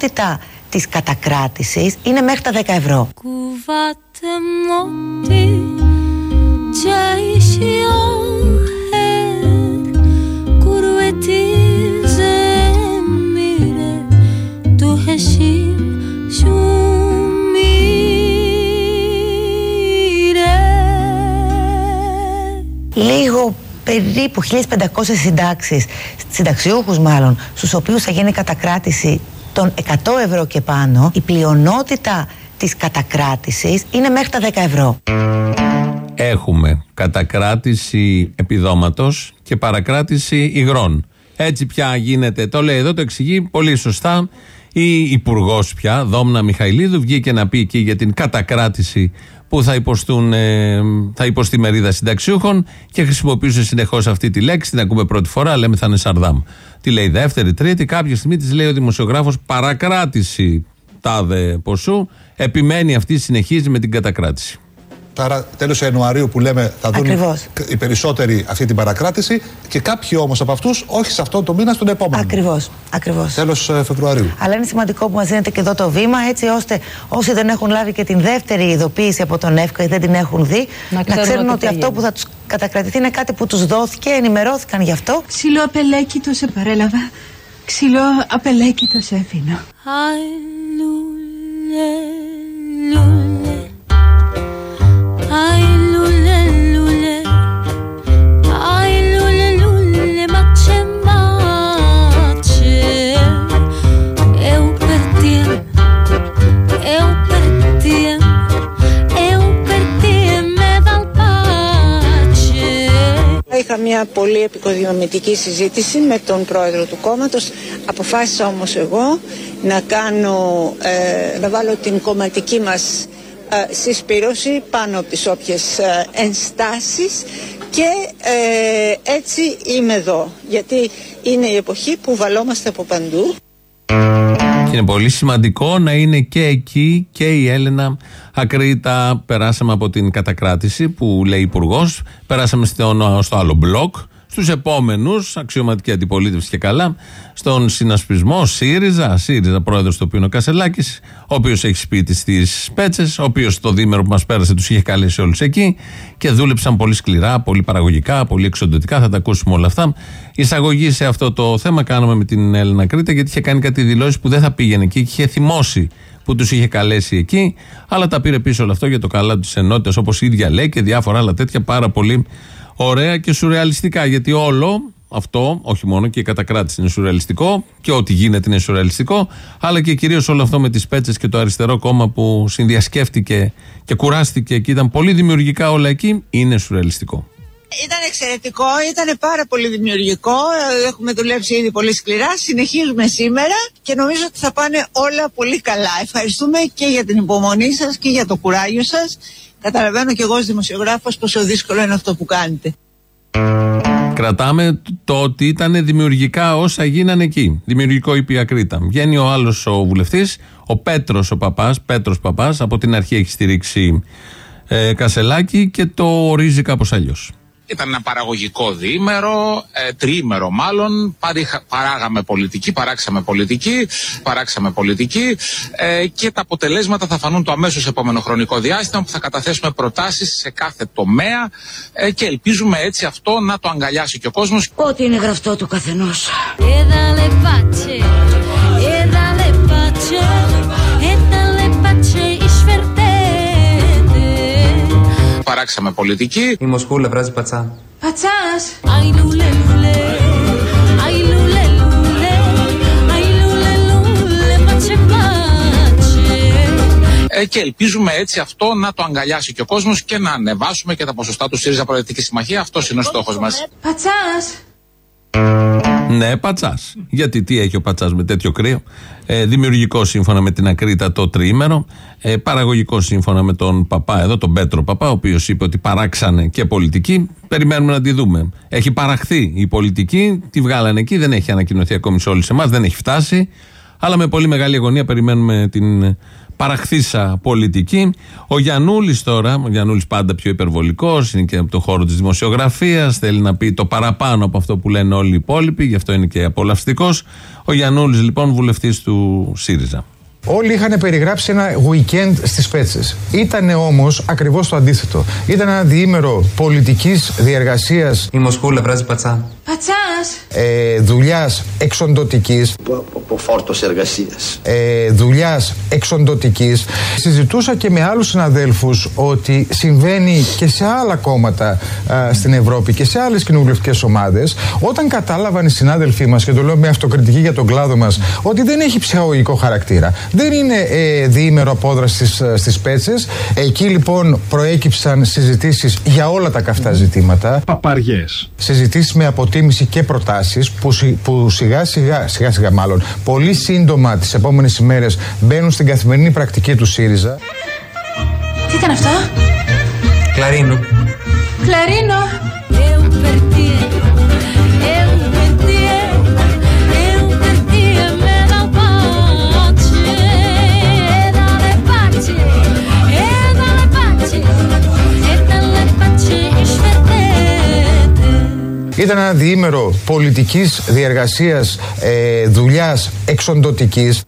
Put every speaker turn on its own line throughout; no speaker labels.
πλειονότητα της κατακράτησης είναι μέχρι τα 10 ευρώ.
Κουβάτε μότι Τσάισιο ερ Κουρβετίζε μύρε Του χεσίμ
Λίγο περίπου 1500 συντάξεις, συνταξιούχους μάλλον, στους οποίους θα γίνει κατακράτηση των 100 ευρώ και πάνω, η πλειονότητα της κατακράτησης είναι μέχρι τα 10 ευρώ.
Έχουμε κατακράτηση επιδόματος και παρακράτηση υγρών. Έτσι πια γίνεται, το λέει εδώ, το εξηγεί πολύ σωστά η Υπουργός πια, Δόμνα Μιχαηλίδου, βγήκε να πει εκεί για την κατακράτηση που θα, υποστούν, ε, θα υποστεί μερίδα συνταξιούχων και χρησιμοποιούσε συνεχώς αυτή τη λέξη. Την ακούμε πρώτη φορά, λέμε θα είναι Σαρδάμ. Τη λέει δεύτερη, τρίτη. Κάποια στιγμή της λέει ο δημοσιογράφος παρακράτηση τάδε ποσού. Επιμένει αυτή, συνεχίζει με την κατακράτηση.
Άρα τέλος Ιανουαρίου που λέμε θα δουν
Ακριβώς.
οι περισσότεροι αυτή την παρακράτηση και κάποιοι όμως από αυτούς όχι σε αυτό το μήνα, στον επόμενο.
Ακριβώς. Ακριβώς.
Τέλος Φεβρουαρίου.
Αλλά είναι σημαντικό που μας δίνετε και εδώ το βήμα, έτσι ώστε όσοι δεν έχουν λάβει και την δεύτερη ειδοποίηση από τον ΕΦΚΑ ή δεν την έχουν δει, να,
ξέρουν
ξέρουν
ότι
ότι αυτό
πηγαίνει.
που θα τους κατακρατηθεί είναι κάτι που τους δόθηκε, ενημερώθηκαν γι' αυτό.
Ξύλο απελέκητος σε παρέλαβα. Ξύλο απελέκητος σε αφήνω.
Μια πολύ επικοδομητική συζήτηση με τον πρόεδρο του κόμματος. Αποφάσισα όμως εγώ να κάνω, ε, να βάλω την κομματική μας ε, συσπήρωση πάνω από τις όποιες ε, ενστάσεις και ε, έτσι είμαι εδώ. Γιατί είναι η εποχή που βαλόμαστε από παντού.
Και είναι πολύ σημαντικό να είναι και εκεί και η Έλενα Ακρίτα. Περάσαμε από την κατακράτηση που λέει υπουργός, περάσαμε στο, στο άλλο μπλοκ. Στους επόμενους, αξιωματική αντιπολίτευση και καλά, στον συνασπισμό ΣΥΡΙΖΑ, ΣΥΡΙΖΑ πρόεδρος του οποίου είναι ο Κασελάκης, ο οποίος έχει σπίτι στις Πέτσες, ο οποίος το δίμερο που μας πέρασε τους είχε καλέσει όλους εκεί και δούλεψαν πολύ σκληρά, πολύ παραγωγικά, πολύ εξοντωτικά. Θα τα ακούσουμε όλα αυτά. Εισαγωγή σε αυτό το θέμα κάναμε με την Έλληνα Κρήτα, γιατί είχε κάνει κάτι δηλώσεις που δεν θα πήγαινε εκεί και είχε θυμώσει που τους είχε καλέσει εκεί, αλλά τα πήρε πίσω όλο αυτό για το καλά της ενότητας, όπως η ίδια λέει και διάφορα άλλα τέτοια πάρα πολύ ωραία και σουρεαλιστικά. Γιατί όλο αυτό, όχι μόνο και η κατακράτηση είναι σουρεαλιστικό και ό,τι γίνεται είναι σουρεαλιστικό, αλλά και κυρίως όλο αυτό με τις πέτσες και το αριστερό κόμμα που συνδιασκέφτηκε και κουράστηκε και ήταν πολύ δημιουργικά όλα εκεί, είναι σουρεαλιστικό.
Ήταν εξαιρετικό, ήταν πάρα πολύ δημιουργικό. ε, Έχουμε δουλέψει ήδη πολύ σκληρά. Συνεχίζουμε σήμερα και νομίζω ότι θα πάνε όλα πολύ καλά. Ευχαριστούμε και για την υπομονή σας και για το κουράγιο σας. Καταλαβαίνω και εγώ ως δημοσιογράφος πόσο δύσκολο είναι αυτό που κάνετε.
Κρατάμε το ότι ήταν δημιουργικά όσα γίνανε εκεί. Δημιουργικό είπε η Ακρίτα. Βγαίνει ο άλλος ο βουλευτής, ο Πέτρος ο παπάς, Πέτρος Παπάς, από την αρχή έχει στηρίξει ε, Κασελάκη και το ορίζει κάπως αλλιώς.
Ήταν ένα παραγωγικό διήμερο, ε, τριήμερο μάλλον. Παρήχα- παράγαμε πολιτική, παράξαμε πολιτική, παράξαμε πολιτική ε, και τα αποτελέσματα θα φανούν το αμέσως επόμενο χρονικό διάστημα που θα καταθέσουμε προτάσεις σε κάθε τομέα ε, και ελπίζουμε έτσι αυτό να το αγκαλιάσει και ο κόσμος.
Ό,τι είναι γραφτό του καθενός.
Παράξαμε πολιτική.
Η Μοσκούλα βράζει πατσά.
Πατσάς!
Ai lule lule Ai lule lule Ai lule lule Pace pace
Ε, και ελπίζουμε έτσι αυτό να το αγκαλιάσει και ο κόσμος και να ανεβάσουμε και τα ποσοστά του ΣΥΡΙΖΑ Προεδρική Συμμαχία. Αυτός είναι ο στόχος μας.
Πατσάς!
Ναι, πατσάς. Γιατί τι έχει ο πατσάς με τέτοιο κρύο; Ε, δημιουργικό σύμφωνα με την Ακρίτα το τριήμερο. Ε, παραγωγικό σύμφωνα με τον Παπά εδώ, τον Πέτρο Παπά, ο οποίος είπε ότι παράξανε και πολιτική. Περιμένουμε να τη δούμε. Έχει παραχθεί η πολιτική, τη βγάλανε εκεί, δεν έχει ανακοινωθεί ακόμη σε όλους εμάς, δεν έχει φτάσει. Αλλά με πολύ μεγάλη αγωνία περιμένουμε την παραχθήσα πολιτική. Ο Γιανούλης τώρα, ο Γιανούλης πάντα πιο υπερβολικός, είναι και από το χώρο της δημοσιογραφίας, θέλει να πει το παραπάνω από αυτό που λένε όλοι οι υπόλοιποι, γι' αυτό είναι και απολαυστικός. Ο Γιανούλης λοιπόν, βουλευτής του ΣΥΡΙΖΑ.
Όλοι είχαν περιγράψει ένα weekend στις Πέτσες. Ήταν όμως ακριβώς το αντίθετο. Ήταν ένα διήμερο πολιτικής διεργασίας
Η Μοσκούλα βράζει πατσά.
Πατσάς.
ε, δουλειάς εξοντοτικής
από φόρτος εργασίας.
ε, δουλειάς εξοντοτικής συζητούσα και με άλλους συναδέλφους ότι συμβαίνει και σε άλλα κόμματα α, στην Ευρώπη και σε άλλες κοινοβουλευτικές ομάδες όταν κατάλαβαν οι συνάδελφοί μας και το λέω με αυτοκριτική για τον κλάδο μας ότι δεν έχει ψυχαγωγικό χαρακτήρα δεν είναι ε, διήμερο απόδραση στις, ε, στις πέτσες εκεί λοιπόν προέκυψαν συζητήσεις για όλα τα καυτά ζητήματα
Παπαριές.
συζητήσεις με αποτίμηση και προτάσεις που, σι- που σιγά σιγά, σιγά σιγά μάλλον, πολύ σύντομα τις επόμενες ημέρες μπαίνουν στην καθημερινή πρακτική του ΣΥΡΙΖΑ.
Τι ήταν αυτό;
Κλαρίνο.
Κλαρίνο.
Ήταν ένα διήμερο πολιτικής διεργασίας, ε, δουλειάς εξοντοτικής.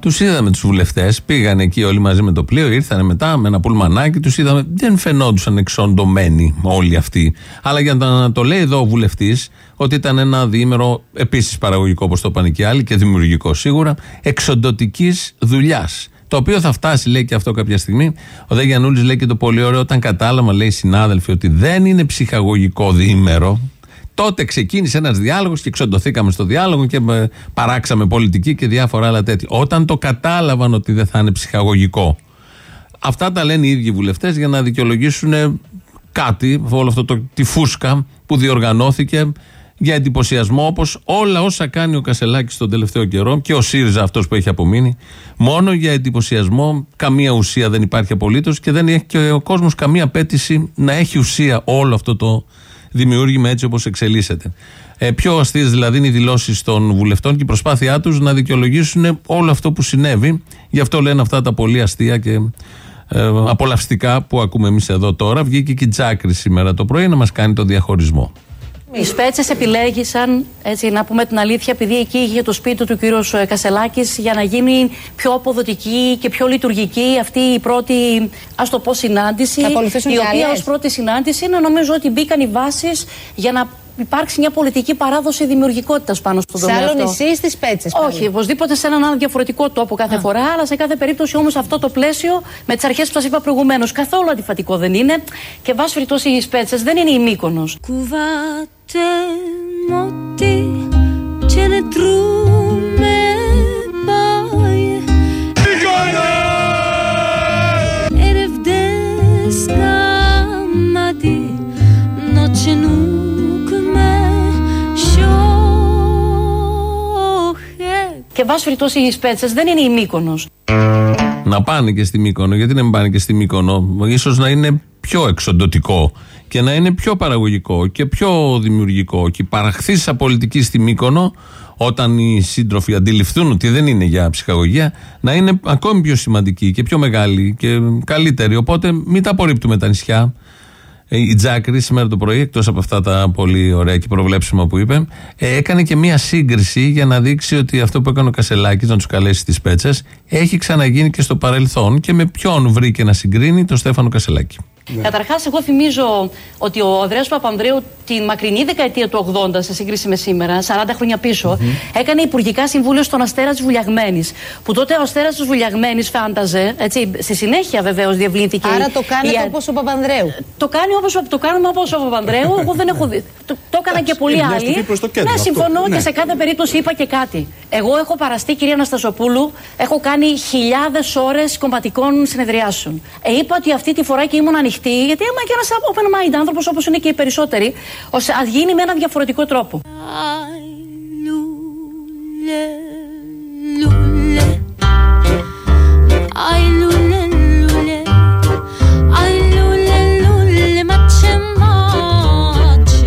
Τους είδαμε τους βουλευτές, πήγαν εκεί όλοι μαζί με το πλοίο, ήρθαν μετά με ένα πουλμανάκι, τους είδαμε. Δεν φαινόντουσαν εξοντωμένοι όλοι αυτοί. Αλλά για να το λέει εδώ ο βουλευτής, ότι ήταν ένα διήμερο επίσης παραγωγικό, όπως το είπαν και οι άλλοι, και δημιουργικό σίγουρα, εξοντοτικής δουλειάς. Το οποίο θα φτάσει, λέει και αυτό κάποια στιγμή. Ο Δε Γιαννούλης λέει και το πολύ ωραίο, όταν κατάλαβα, λέει συνάδελφοι, ότι δεν είναι ψυχαγωγικό διήμερο, Τότε ξεκίνησε ένας διάλογος και εξοντωθήκαμε στο διάλογο και ε, παράξαμε πολιτική και διάφορα άλλα τέτοια. Όταν το κατάλαβαν ότι δεν θα είναι ψυχαγωγικό. Αυτά τα λένε οι ίδιοι βουλευτές για να δικαιολογήσουν ε, κάτι, όλο αυτό το, τη φούσκα που διοργανώθηκε για εντυπωσιασμό όπως όλα όσα κάνει ο Κασελάκης τον τελευταίο καιρό και ο ΣΥΡΙΖΑ αυτός που έχει απομείνει. Μόνο για εντυπωσιασμό, καμία ουσία δεν υπάρχει απολύτως και δεν έχει και ο κόσμος καμία απέτηση να έχει ουσία όλο αυτό το δημιούργημα έτσι όπως εξελίσσεται. Ε, πιο αστείες δηλαδή είναι οι δηλώσεις των βουλευτών και η προσπάθειά τους να δικαιολογήσουν όλο αυτό που συνέβη. Γι' αυτό λένε αυτά τα πολύ αστεία και ε, απολαυστικά που ακούμε εμείς εδώ τώρα. Βγήκε και η Τζάκρη σήμερα το πρωί να μας κάνει το διαχωρισμό.
Οι Σπέτσες επιλέγησαν, έτσι να πούμε την αλήθεια, επειδή εκεί είχε το σπίτι του κύριος Κασελάκης για να γίνει πιο αποδοτική και πιο λειτουργική αυτή η πρώτη, ας το πω, συνάντηση.
Θα ακολουθήσουν
η
και
οποία
άλλες.
ως πρώτη συνάντηση είναι νομίζω ότι μπήκαν οι βάσεις για να υπάρξει μια πολιτική παράδοση δημιουργικότητας πάνω στον
Σε
τομέα
άλλο
αυτό.
νησί ή στις Πέτσε.
Όχι, οπωσδήποτε σε έναν άλλο διαφορετικό τόπο κάθε φορά, αλλά σε κάθε περίπτωση όμως αυτό το πλαίσιο με τις αρχές που σας είπα προηγουμένως καθόλου αντιφατικό δεν είναι και βάσει περιπτώσει οι Σπέτσες δεν είναι η Μύκονος.
Κουβάτε μότι και ne trume baie Ερευδές καμάτι noće nuk me šohe
Και βάσει περιπτώσει οι Σπέτσε δεν είναι η Μύκονος.
Να πάνε και στη Μύκονο. Γιατί να μην πάνε και στη Μύκονο; Ίσως να είναι πιο εξοντοτικό και να είναι πιο παραγωγικό και πιο δημιουργικό. Και η παραχθήσα πολιτική στη Μύκονο, όταν οι σύντροφοι αντιληφθούν ότι δεν είναι για ψυχαγωγία, να είναι ακόμη πιο σημαντική και πιο μεγάλη και καλύτερη. Οπότε μην τα απορρίπτουμε τα νησιά. Ε, Η Τζάκρη σήμερα το πρωί, εκτός από αυτά τα πολύ ωραία και προβλέψιμα που είπε, ε, έκανε και μία σύγκριση για να δείξει ότι αυτό που έκανε ο Κασελάκης, να τους καλέσει στι πέτσες, έχει ξαναγίνει και στο παρελθόν και με ποιον βρήκε να συγκρίνει τον Στέφανο Κασελάκη.
Ναι. Καταρχάς, εγώ θυμίζω ότι ο Ανδρέας Παπανδρέου την μακρινή δεκαετία του 80, σε σύγκριση με σήμερα, 40 χρόνια πίσω, έκανε υπουργικά συμβούλιο στον Αστέρας τη Βουλιαγμένης. Που τότε ο Αστέρας τη Βουλιαγμένης φάνταζε, έτσι, στη συνέχεια βεβαίως διευλύνθηκε.
Άρα
η-
το κάνετε
η-
όπως ο Παπανδρέου.
Το, κάνει όπως, το κάνουμε όπως ο Παπανδρέου. Εγώ δεν έχω δει. Το, το έκαναν και πολλοί
είναι μια
άλλοι.
στροφή προς το κέντρο
ναι,
αυτό.
συμφωνώ
Ναι.
και σε κάθε περίπτωση είπα και κάτι. Εγώ έχω παραστεί, κυρία Αναστασοπούλου, έχω κάνει χιλιάδες ώρες κομματικών συνεδριάσεων. Ε, είπα ότι αυτή τη φορά και ήμουν ανοιχτή ανοιχτή, γιατί άμα και ένας open mind άνθρωπος όπως είναι και οι περισσότεροι, ώστε ας γίνει με ένα διαφορετικό τρόπο.
Ai lule lule Ai lule lule Ματσε ματσε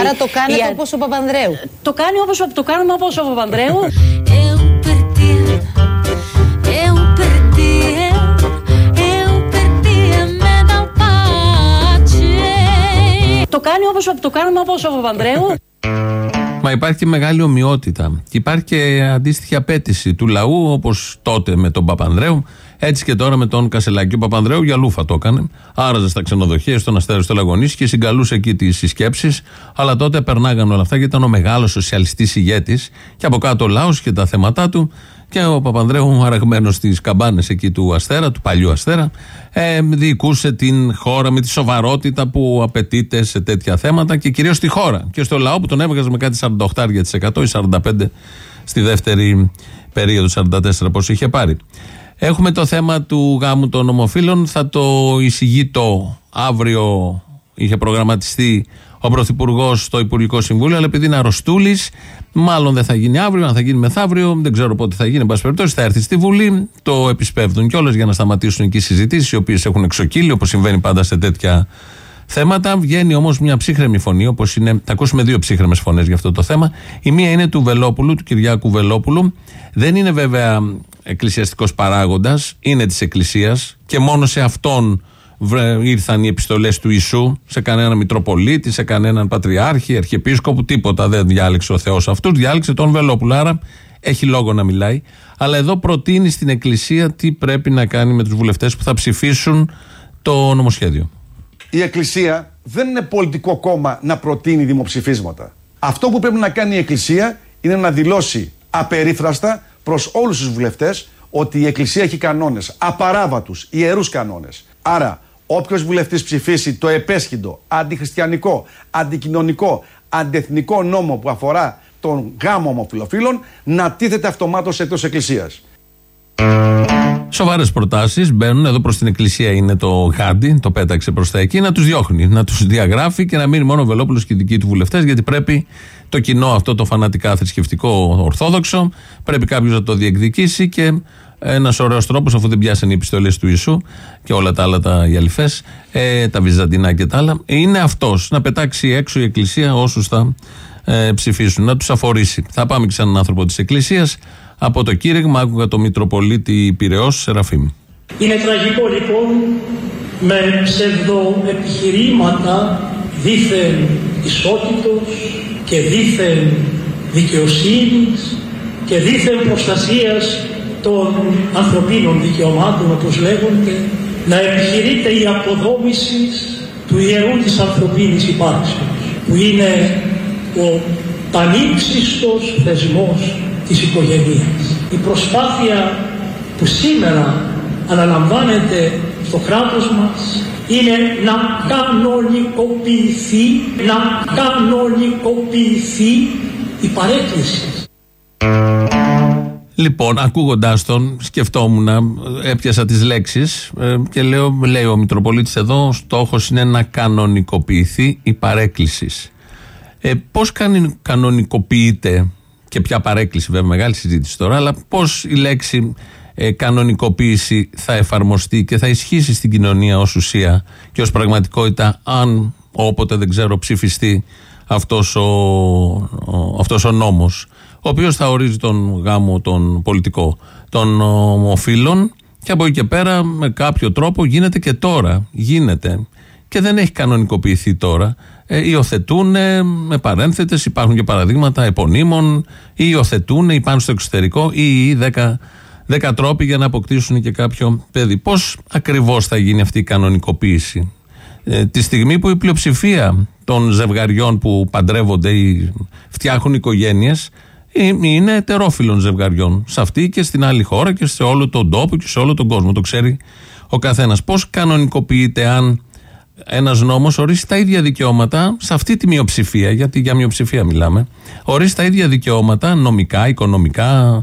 Άρα το κάνετε
Η-
όπως ο Παπανδρέου.
Το, κάνει όπως, το κάνουμε όπως ο Παπανδρέου. το κάνει όπως, το κάνουμε όπως ο Παπανδρέου.
Μα υπάρχει και μεγάλη ομοιότητα. Και υπάρχει και αντίστοιχη απέτηση του λαού, όπως τότε με τον Παπανδρέου, έτσι και τώρα με τον Κασελάκη. Ο Παπανδρέου για λούφα το έκανε. Άραζε στα ξενοδοχεία, στον Αστέριο στο Λαγωνίσι και συγκαλούσε εκεί τις συσκέψεις. Αλλά τότε περνάγαν όλα αυτά γιατί ήταν ο μεγάλος σοσιαλιστής ηγέτης. Και από κάτω ο λαός και τα θέματα του. Και ο Παπανδρέου, αραγμένο στις καμπάνες εκεί του Αστέρα, του παλιού Αστέρα, ε, διοικούσε την χώρα με τη σοβαρότητα που απαιτείται σε τέτοια θέματα και κυρίως στη χώρα. Και στο λαό που τον έβγαζε με κάτι 48% ή 45% στη δεύτερη περίοδο, 44% πόσο είχε πάρει. Έχουμε το θέμα του γάμου των ομοφύλων. Θα το εισηγείτο αύριο. Είχε προγραμματιστεί ο Πρωθυπουργός στο Υπουργικό Συμβούλιο, αλλά επειδή είναι αρρωστούλης, μάλλον δεν θα γίνει αύριο. Αν θα γίνει μεθαύριο, δεν ξέρω πότε θα γίνει. Εν πάση περιπτώσει, θα έρθει στη Βουλή. Το επισπεύδουν κιόλας για να σταματήσουν εκεί οι συζητήσεις, οι οποίες έχουν εξοκύλει, όπως συμβαίνει πάντα σε τέτοια θέματα. Βγαίνει όμως μια ψύχρεμη φωνή, όπως είναι. Θα ακούσουμε δύο ψύχρεμες φωνές για αυτό το θέμα. Η μία είναι του Βελόπουλου, του Κυριάκου Βελόπουλου. Δεν είναι βέβαια εκκλησιαστικός παράγοντας, είναι της Εκκλησίας και μόνο σε αυτόν βρε- ήρθαν οι επιστολές του Ιησού, σε κανέναν Μητροπολίτη, σε κανέναν Πατριάρχη, Αρχιεπίσκοπο, τίποτα δεν διάλεξε ο Θεός αυτούς, διάλεξε τον Βελόπουλο. Άρα έχει λόγο να μιλάει. Αλλά εδώ προτείνει στην Εκκλησία τι πρέπει να κάνει με τους βουλευτές που θα ψηφίσουν το νομοσχέδιο.
Η Εκκλησία δεν είναι πολιτικό κόμμα να προτείνει δημοψηφίσματα. Αυτό που πρέπει να κάνει η Εκκλησία είναι να δηλώσει απερίφραστα προς όλους τους βουλευτές ότι η Εκκλησία έχει κανόνες, απαράβατους, ιερούς κανόνες. Άρα, όποιος βουλευτής ψηφίσει το επέσχυντο, αντιχριστιανικό, αντικοινωνικό, αντιεθνικό νόμο που αφορά τον γάμο ομοφυλοφίλων, να τίθεται αυτομάτως εκτός Εκκλησίας.
Σοβαρές προτάσεις μπαίνουν εδώ προς την Εκκλησία. Είναι το γάντι, το πέταξε προς τα εκεί, να τους διώχνει, να τους διαγράφει και να μείνει μόνο ο Βελόπουλος και οι δικοί του βουλευτές, γιατί πρέπει το κοινό αυτό το φανατικά θρησκευτικό ορθόδοξο, πρέπει κάποιος να το διεκδικήσει και ένας ωραίος τρόπος, αφού δεν πιάσανε οι επιστολές του Ιησού και όλα τα άλλα τα γυαλιφές, ε, τα βυζαντινά και τα άλλα, είναι αυτός να πετάξει έξω η Εκκλησία όσους θα ε, ψηφίσουν, να τους αφορήσει. Θα πάμε και σε έναν άνθρωπο της Εκκλησίας. Από το κήρυγμα άκουγα το Μητροπολίτη Πυραιός Σεραφείμ.
Είναι τραγικό λοιπόν με ψευδοεπιχειρήματα δήθεν ισότητος και δήθεν δικαιοσύνης και δήθεν προστασίας των ανθρωπίνων δικαιωμάτων όπως λέγονται να επιχειρείται η αποδόμηση του ιερού της ανθρωπίνης υπάρξεως που είναι ο πανύψιστος θεσμός της οικογένειας. Η προσπάθεια που σήμερα αναλαμβάνεται στο κράτος μας είναι να κανονικοποιηθεί, να κανονικοποιηθεί η παρέκκληση.
Λοιπόν, ακούγοντάς τον, σκεφτόμουν, έπιασα τις λέξεις και λέω, λέει ο Μητροπολίτης εδώ, στόχος είναι να κανονικοποιηθεί η παρέκκληση. Ε, πώς κανονικοποιείται και ποια παρέκκληση, βέβαια, μεγάλη συζήτηση τώρα, αλλά πώς η λέξη ε, κανονικοποίηση θα εφαρμοστεί και θα ισχύσει στην κοινωνία ως ουσία και ως πραγματικότητα αν όποτε δεν ξέρω ψηφιστεί αυτός ο, ο, αυτός ο νόμος ο οποίος θα ορίζει τον γάμο τον πολιτικό των ομοφύλων. Και από εκεί και πέρα με κάποιο τρόπο γίνεται και τώρα γίνεται. Και δεν έχει κανονικοποιηθεί τώρα. Ε, υιοθετούν με παρένθετες υπάρχουν και παραδείγματα επωνύμων ή υιοθετούν ή πάνε στο εξωτερικό ή δέκα δέκα τρόποι για να αποκτήσουν και κάποιο παιδί. Πώς ακριβώς θα γίνει αυτή η κανονικοποίηση, ε, τη στιγμή που η πλειοψηφία των ζευγαριών που παντρεύονται ή φτιάχνουν οικογένειες είναι ετερόφιλων ζευγαριών. Σε αυτή και στην άλλη χώρα και σε όλο τον τόπο και σε όλο τον κόσμο. Το ξέρει ο καθένας. Πώς κανονικοποιείται αν ένας νόμος ορίσει τα ίδια δικαιώματα σε αυτή τη μειοψηφία, γιατί για μειοψηφία μιλάμε, ορίσει τα ίδια δικαιώματα νομικά, οικονομικά, ε,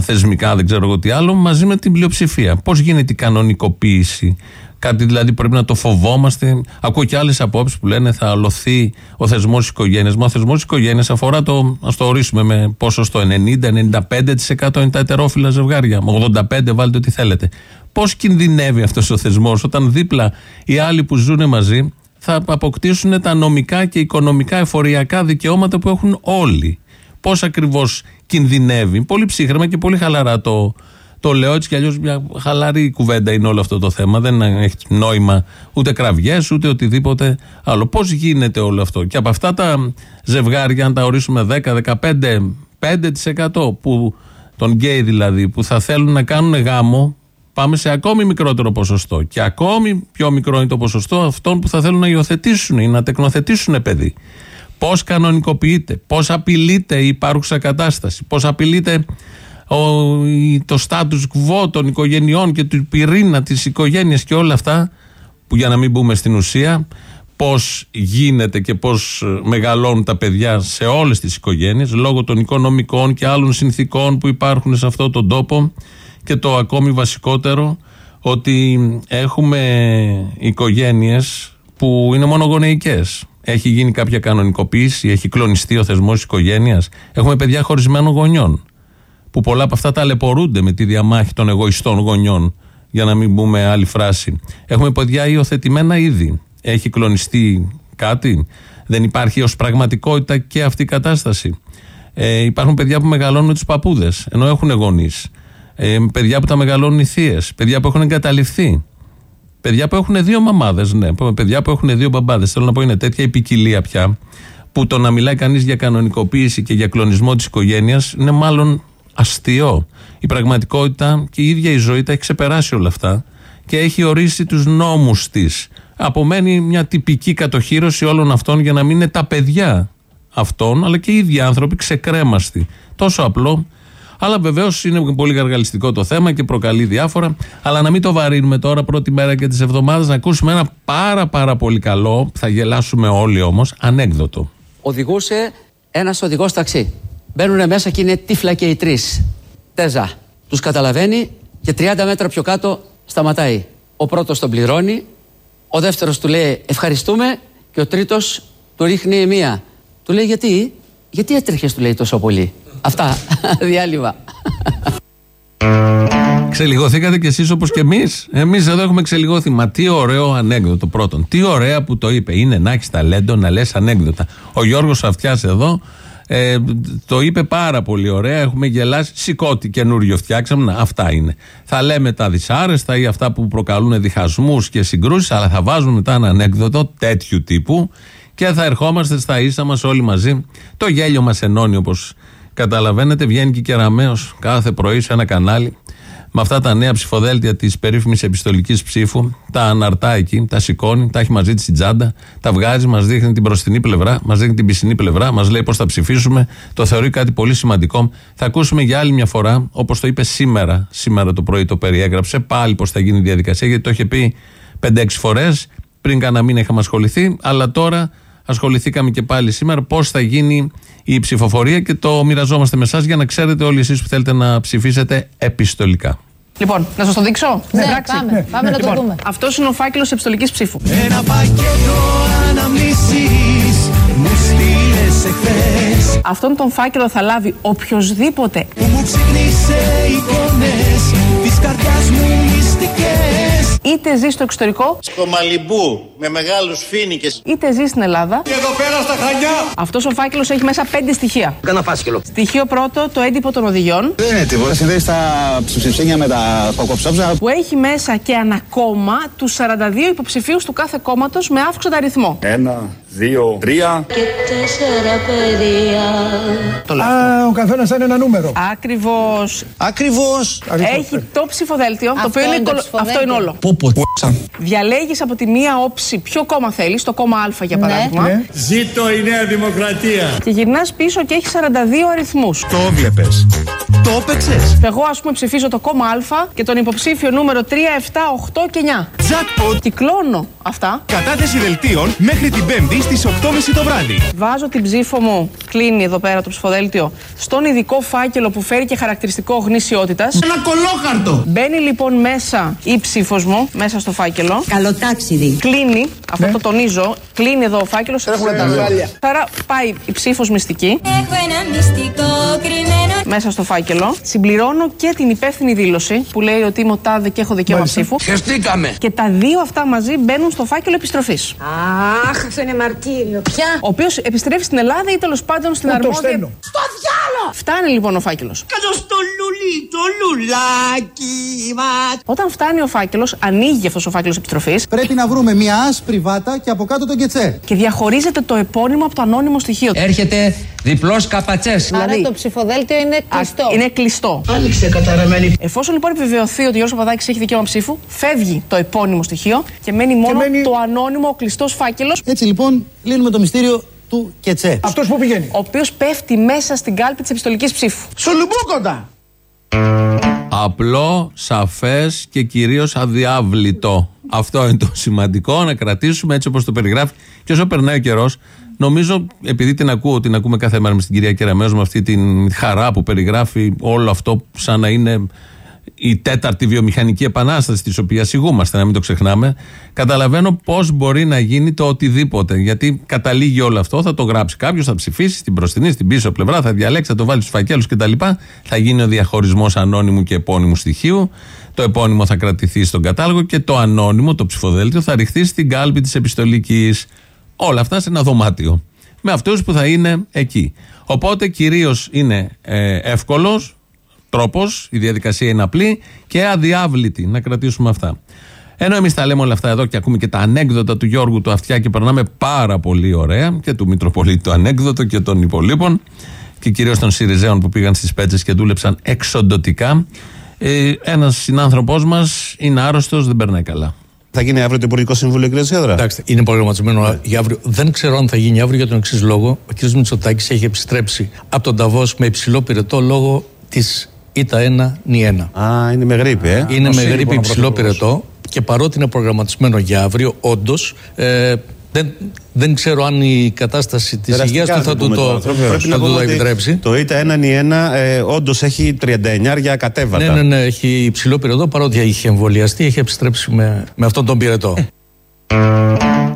θεσμικά, δεν ξέρω εγώ τι άλλο, μαζί με την πλειοψηφία. Πώς γίνεται η κανονικοποίηση; Κάτι δηλαδή πρέπει να το φοβόμαστε. Ακούω και άλλες απόψεις που λένε θα αλωθεί ο θεσμός οικογένειας. Μα ο θεσμός οικογένειας αφορά το, ας το ορίσουμε με ποσοστό 90-95% είναι τα ετερόφιλα ζευγάρια. Με 85% βάλτε ό,τι θέλετε. Πώς κινδυνεύει αυτός ο θεσμός όταν δίπλα οι άλλοι που ζουν μαζί θα αποκτήσουν τα νομικά και οικονομικά εφοριακά δικαιώματα που έχουν όλοι. Πώς ακριβώς κινδυνεύει. Πολύ ψύχρεμα και πολύ χαλαρά το, το λέω έτσι κι αλλιώς μια χαλαρή κουβέντα είναι όλο αυτό το θέμα. Δεν έχει νόημα ούτε κραυγές ούτε οτιδήποτε άλλο. Πώς γίνεται όλο αυτό; Και από αυτά τα ζευγάρια, αν τα ορίσουμε 10, 15, 5% που τον γκέι δηλαδή, που θα θέλουν να κάνουν γάμο, πάμε σε ακόμη μικρότερο ποσοστό. Και ακόμη πιο μικρό είναι το ποσοστό αυτών που θα θέλουν να υιοθετήσουν ή να τεκνοθετήσουν παιδί. Πώς κανονικοποιείται, πώς απειλείται η υπάρχουσα κατάσταση, πώς απειλείται το status quo των οικογενειών και του πυρήνα της οικογένειας και όλα αυτά που για να μην μπούμε στην ουσία πώς γίνεται και πώς μεγαλώνουν τα παιδιά σε όλες τις οικογένειες λόγω των οικονομικών και άλλων συνθήκων που υπάρχουν σε αυτόν τον τόπο και το ακόμη βασικότερο ότι έχουμε οικογένειες που είναι μονογονεϊκές. Έχει γίνει κάποια κανονικοποίηση, έχει κλονιστεί ο θεσμός οικογένειας. Έχουμε παιδιά χωρισμένων γονιών που πολλά από αυτά ταλαιπωρούνται με τη διαμάχη των εγωιστών γονιών, για να μην πούμε άλλη φράση. Έχουμε παιδιά υιοθετημένα ήδη. Έχει κλονιστεί κάτι. Δεν υπάρχει ως πραγματικότητα και αυτή η κατάσταση. Ε, υπάρχουν παιδιά που μεγαλώνουν με τους παππούδες, ενώ έχουν γονείς. Ε, παιδιά που τα μεγαλώνουν οι θείες. Παιδιά που έχουν εγκαταληφθεί. Παιδιά που έχουν δύο μαμάδες, ναι. Παιδιά που έχουν δύο μπαμπάδες. Θέλω να πω είναι τέτοια η ποικιλία πια, που το να μιλάει κανείς για κανονικοποίηση και για κλονισμό της οικογένειας είναι μάλλον αστείο. Η πραγματικότητα και η ίδια η ζωή τα έχει ξεπεράσει όλα αυτά και έχει ορίσει τους νόμους της. Απομένει μια τυπική κατοχήρωση όλων αυτών για να μην είναι τα παιδιά αυτών, αλλά και οι ίδιοι άνθρωποι ξεκρέμαστοι. Τόσο απλό. Αλλά βεβαίως είναι πολύ γαργαλιστικό το θέμα και προκαλεί διάφορα. Αλλά να μην το βαρύνουμε τώρα, πρώτη μέρα και της εβδομάδας, να ακούσουμε ένα πάρα πάρα πολύ καλό, θα γελάσουμε όλοι όμως, ανέκδοτο.
Οδηγούσε ένας οδηγός ταξί. Μπαίνουν μέσα και είναι τύφλα και οι τρεις. Τέζα. Τους καταλαβαίνει και 30 μέτρα πιο κάτω σταματάει. Ο πρώτος τον πληρώνει, ο δεύτερος του λέει ευχαριστούμε και ο τρίτος του ρίχνει μία. Του λέει γιατί, γιατί έτρεχες, του λέει τόσο πολύ. Αυτά. Διάλειμμα.
Ξελιγωθήκατε κι εσείς όπως και εμείς. Εμείς εδώ έχουμε ξελιγωθεί. Μα τι ωραίο ανέκδοτο πρώτον. Τι ωραία που το είπε. Είναι να έχεις ταλέντο να λες ανέκδοτα. Ο Γιώργος Αυτιάς εδώ ε, το είπε πάρα πολύ ωραία. Έχουμε γελάσει. Σηκώτη καινούριο φτιάξαμε. Να, αυτά είναι. Θα λέμε τα δυσάρεστα ή αυτά που προκαλούν διχασμούς και συγκρούσεις, αλλά θα βάζουμε μετά ένα ανέκδοτο τέτοιου τύπου και θα ερχόμαστε στα ίσα μας όλοι μαζί. Το γέλιο μας ενώνει όπως καταλαβαίνετε. Βγαίνει και κεραμαίος κάθε πρωί σε ένα κανάλι με αυτά τα νέα ψηφοδέλτια της περίφημης επιστολικής ψήφου, τα αναρτά εκεί, τα σηκώνει, τα έχει μαζί της στην τσάντα, τα βγάζει, μας δείχνει την μπροστινή πλευρά, μας δείχνει την πισινή πλευρά, μας λέει πώς θα ψηφίσουμε. Το θεωρεί κάτι πολύ σημαντικό. Θα ακούσουμε για άλλη μια φορά, όπως το είπε σήμερα, σήμερα το πρωί το περιέγραψε, πάλι πώς θα γίνει η διαδικασία, γιατί το είχε πει 5-6 φορές. Πριν κάνα μήνα είχαμε ασχοληθεί, αλλά τώρα ασχοληθήκαμε και πάλι σήμερα πώς θα γίνει η ψηφοφορία και το μοιραζόμαστε με εσάς για να ξέρετε όλοι εσείς που θέλετε να ψηφίσετε επιστολικά.
Λοιπόν, να σας το δείξω.
Ναι, πάμε, πάμε να το
λοιπόν,
δούμε.
Αυτός είναι ο φάκελος επιστολικής ψήφου.
Ένα πακέτο αναμνήσεις μου στείλες εχθές
Αυτόν τον φάκελο θα λάβει οποιοδήποτε
Που μου ξυπνήσε εικόνες της καρδιάς μου μυστικές
είτε ζει στο εξωτερικό,
Στο Μαλιμπού με μεγάλους φίνικες
είτε ζει στην Ελλάδα.
Και εδώ πέρα στα Χανιά
Αυτός ο φάκελος έχει μέσα πέντε στοιχεία.
Κάνα φάσκελο
Στοιχείο πρώτο, το έντυπο των οδηγιών,
Δεν είναι τίποτα. Συνδέει τα ψηφίσια με τα κοκοψόψα.
που έχει μέσα και ανακόμμα του 42 υποψηφίους του κάθε κόμματος με αύξοντα αριθμό.
Ένα, δύο, τρία.
Και τέσσερα παιδιά.
Α, ο καθένας θα είναι ένα νούμερο
Ακριβώς.
Ακριβώς
Έχει το ψηφοδέλτιο, το
Αυτό
οποίο είναι,
είναι το
κολο-
ψηφοδέλτιο.
αυτό είναι όλο.
Πω πω.
Διαλέγεις από τη μία όψη ποιο κόμμα θέλεις, το κόμμα Α για
Ναι.
παράδειγμα,
Ναι.
Ζήτω η Νέα Δημοκρατία.
και γυρνάς πίσω και έχεις 42 αριθμούς.
Το βλέπες.
Το έπαιξες
Εγώ, ας πούμε, ψηφίζω το κόμμα Α και τον υποψήφιο νούμερο 3, 7, 8 και 9.
Jackpot.
Κυκλώνω αυτά,
Κατάθεση δελτίων μέχρι την 5η στις 8.30 το βράδυ.
βάζω την ψήφο μου, κλείνει εδώ πέρα το ψηφοδέλτιο, στον ειδικό φάκελο που φέρει και χαρακτηριστικό γνησιότητας.
Ένα κολόχαρτο.
Μπαίνει λοιπόν μέσα η ψήφος μου, μέσα στο φάκελο.
Καλοτάξιδι.
Κλείνει, αυτό το τονίζω, κλείνει εδώ ο φάκελος.
Έχουμε τα βγάλια.
Άρα πάει η ψήφος μυστική
Έχω ένα μυστικό κρυμμένο
μέσα στο φάκελο. Συμπληρώνω και την υπεύθυνη δήλωση που λέει ότι είμαι ο τάδε και έχω δικαίωμα ψήφου.
Χεστήκαμε.
Και τα δύο αυτά μαζί μπαίνουν στο φάκελο επιστροφής.
Αχ, αυτό είναι μαρτύριο. Ποια;
Ο οποίος επιστρέφει στην Ελλάδα ή τέλος πάντων στην
Πού το
αρμόδια.
στέλνω;
Στο διάλο!
Φτάνει λοιπόν ο φάκελος.
Κάτω στο λουλί, το λουλάκι μας.
Όταν φτάνει ο φάκελος, ανοίγει αυτός ο φάκελος επιστροφή
Πρέπει να βρούμε μια άσπρη βάτα και από κάτω τον κετσέ.
και διαχωρίζεται το επώνυμο από το ανώνυμο στοιχείο.
Έρχεται διπλός καπατσές.
Δηλαδή,
Άρα το ψηφοδέλτιο είναι κλειστό.
είναι κλειστό.
Άνοιξε καταραμένη.
Εφόσον λοιπόν επιβεβαιωθεί ότι ο Γιώργος Παπαδάκης έχει δικαίωμα ψήφου, φεύγει το επώνυμο στοιχείο και μένει μόνο
μένει-
το ανώνυμο, ο κλειστός φάκελος,
Έτσι λοιπόν λύνουμε το μυστήριο του κετσέ.
Αυτός που πηγαίνει.
ο οποίος πέφτει μέσα στην κάλπη της επιστολικής ψήφου.
Σουλουμπούκοντα.
Απλό, σαφές και κυρίως αδιάβλητο. Αυτό είναι το σημαντικό να κρατήσουμε έτσι όπως το περιγράφει. Και όσο περνάει ο καιρός, νομίζω, επειδή την ακούω, την ακούμε κάθε μέρα με στην κυρία Κεραμέως με αυτή την χαρά που περιγράφει όλο αυτό σαν να είναι η τέταρτη βιομηχανική επανάσταση της οποίας ηγούμαστε, να μην το ξεχνάμε. Καταλαβαίνω πώς μπορεί να γίνει το οτιδήποτε. Γιατί καταλήγει όλο αυτό, θα το γράψει κάποιος, θα ψηφίσει στην μπροστινή, στην πίσω πλευρά, θα διαλέξει, θα το βάλει στους φακέλους κτλ. Θα γίνει ο διαχωρισμός ανώνυμου και επώνυμου στοιχείου. Το επώνυμο θα κρατηθεί στον κατάλογο και το ανώνυμο, το ψηφοδέλτιο, θα ρηχθεί στην κάλπη της επιστολικής. Όλα αυτά σε ένα δωμάτιο. Με αυτούς που θα είναι εκεί. Οπότε κυρίως είναι ε, εύκολος τρόπος, η διαδικασία είναι απλή και αδιάβλητη. Να κρατήσουμε αυτά. Ενώ εμείς τα λέμε όλα αυτά εδώ και ακούμε και τα ανέκδοτα του Γιώργου του Αυτιά και περνάμε πάρα πολύ ωραία και του Μητροπολίτη το ανέκδοτο και των υπολείπων και κυρίως των Σιριζέων που πήγαν στις πέτσες και δούλεψαν εξοντοτικά. Ε, Ένας συνάνθρωπός μας είναι άρρωστος, δεν περνάει καλά.
Θα γίνει αύριο το Υπουργικό Συμβούλιο, κύριε Σιόδρα.
Εντάξει, είναι προγραμματισμένο για αύριο. Δεν ξέρω αν θα γίνει αύριο για τον εξής λόγο. Ο κ. Μητσοτάκης έχει επιστρέψει από τον Ταβός με υψηλό πυρετό λόγω της ΙΤΑ 1 νη 1.
Α, είναι με γρήπη, ε.
Είναι
Ο
με
Σύλλογος
γρήπη
ο
υψηλό
Πρωθυπουργός.
πυρετό και παρότι είναι προγραμματισμένο για αύριο, όντως ε, δεν, δεν ξέρω αν η κατάσταση της υγείας
Περαστικά
του θα του
πούμε
το,
τώρα. Πρέπει
θα
να
του
πούμε
το
ότι
επιτρέψει.
Το ΙΤΑ 1 νη 1 ε, όντως έχει 39 κατέβατα.
Ναι, ναι, ναι, έχει υψηλό πυρετό παρότι είχε εμβολιαστεί, έχει επιστρέψει με, με αυτόν τον πυρετό.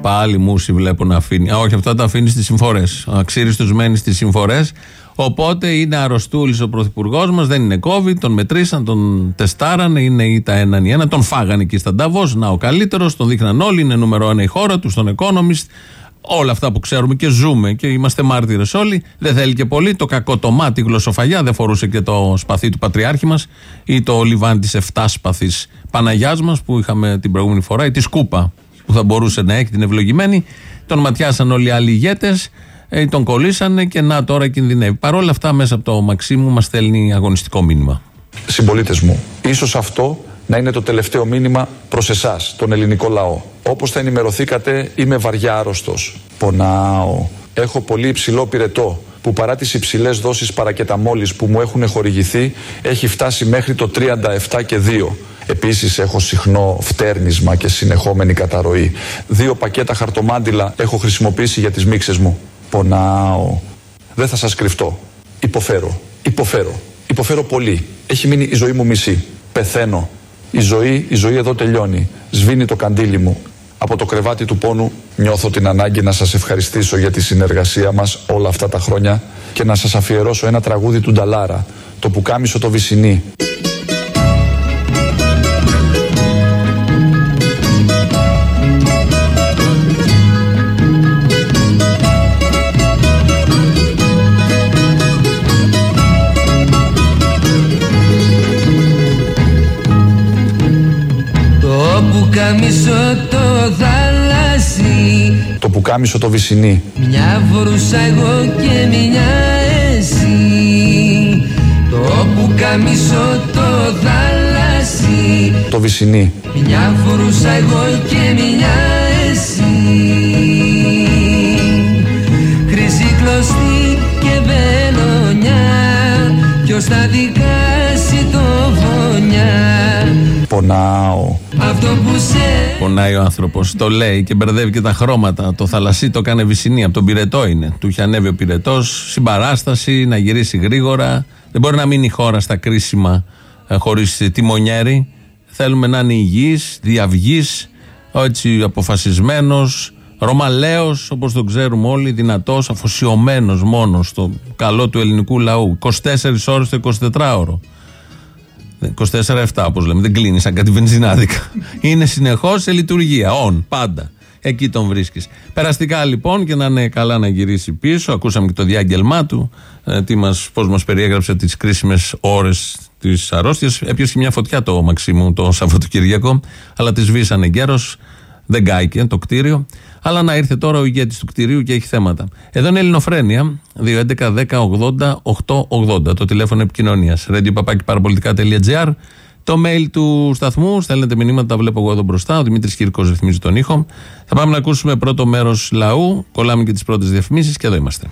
Πάλι μουσι βλέπω να αφήνει. Α, όχι, αυτά τα αφήνεις στις συμφορές. Αξίριστος μένεις στις συμφορές. Οπότε είναι αρρωστούλης ο πρωθυπουργός μας, δεν είναι COVID, τον μετρήσαν, τον τεστάρανε, είναι ή τα έναν ή ένα, τον φάγανε εκεί στα Νταβός. Να ο καλύτερος, τον δείχναν όλοι, είναι νούμερο ένα η χώρα τους, στον Economist. Όλα αυτά που ξέρουμε και ζούμε και είμαστε μάρτυρες όλοι. Δεν θέλει και πολύ. Το κακό το μάτι, η γλωσσοφαγιά, δεν φορούσε και το σπαθί του πατριάρχη μας ή το λιβάνι της 7 σπαθή Παναγιάς μας που είχαμε την προηγούμενη φορά ή τη σκούπα που θα μπορούσε να έχει την ευλογημένη. Τον ματιάσαν όλοι οι άλλοι ηγέτες, τον κολλήσανε και να τώρα κινδυνεύει. Παρ' όλα αυτά, μέσα από το Μαξίμου μας στέλνει αγωνιστικό μήνυμα.
Συμπολίτες μου, ίσως αυτό να είναι το τελευταίο μήνυμα προς εσάς, τον ελληνικό λαό. Όπως θα ενημερωθήκατε, είμαι βαριά άρρωστος. Πονάω. Έχω πολύ υψηλό πυρετό που παρά τις υψηλές δόσεις παρακεταμόλης που μου έχουν χορηγηθεί έχει φτάσει μέχρι το 37 και 2. Επίσης έχω συχνό φτέρνισμα και συνεχόμενη καταρροή. Δύο πακέτα χαρτομάντιλα έχω χρησιμοποιήσει για τις μίξες μου. Πονάω. Δεν θα σας κρυφτώ. Υποφέρω. Υποφέρω. Υποφέρω πολύ. Έχει μείνει η ζωή μου μισή. Πεθαίνω. Η ζωή, η ζωή εδώ τελειώνει. Σβήνει το καντήλι μου. Από το κρεβάτι του πόνου νιώθω την ανάγκη να σας ευχαριστήσω για τη συνεργασία μας όλα αυτά τα χρόνια και να σας αφιερώσω ένα τραγούδι του Νταλάρα, το πουκάμισο το Βυσινί.
Το
πουκάμισο το Βυσινί.
Μια φορούσα εγώ και μια εσύ Το πουκαμισό το θάλασσι
Το Βυσινί.
Μια φορούσα εγώ και μια εσύ Χρυσή κλωστή και βελονιά Ποιος θα δικάσει το φωνιά;
Πονάω.
Αυτό που σε
Πονάει ο άνθρωπος. Το λέει και μπερδεύει και τα χρώματα. Το θαλασσί το έκανε βυσινή. Από τον πυρετό είναι. Του είχε ανέβει ο πυρετός. Συμπαράσταση, να γυρίσει γρήγορα. Δεν μπορεί να μείνει η χώρα στα κρίσιμα χωρίς τιμονιέρη. Θέλουμε να είναι υγιής, διαυγής, έτσι αποφασισμένος, ρωμαλαίος, όπως τον ξέρουμε όλοι, δυνατός, αφοσιωμένος μόνος στο καλό του ελληνικού λαού. 24 ώρες το 24ωρο. 24-7 όπως λέμε, δεν κλείνει σαν κάτι βενζινάδικα. Είναι συνεχώς σε λειτουργία, on, πάντα. Εκεί τον βρίσκεις. Περαστικά λοιπόν και να είναι καλά να γυρίσει πίσω. Ακούσαμε και το διάγγελμά του, ε, τι μας, πώς μας περιέγραψε τις κρίσιμες ώρες της αρρώστιας. Έπιασε και μια φωτιά το Μαξίμου το Σαββατοκύριακο, αλλά τη σβήσανε γέρος, δεν κάηκε το κτίριο. Αλλά να ήρθε τώρα ο ηγέτης του κτηρίου και έχει θέματα. Εδώ είναι Ελληνοφρένια, 2.11.10.80.880, το τηλέφωνο επικοινωνίας. radio.parapolitica.gr, το mail του σταθμού. Στέλνετε μηνύματα, τα βλέπω εγώ εδώ μπροστά. Ο Δημήτρης Κύρκος ρυθμίζει τον ήχο. Θα πάμε να ακούσουμε πρώτο μέρος λαού. Κολλάμε και τις πρώτες διαφημίσεις και εδώ είμαστε.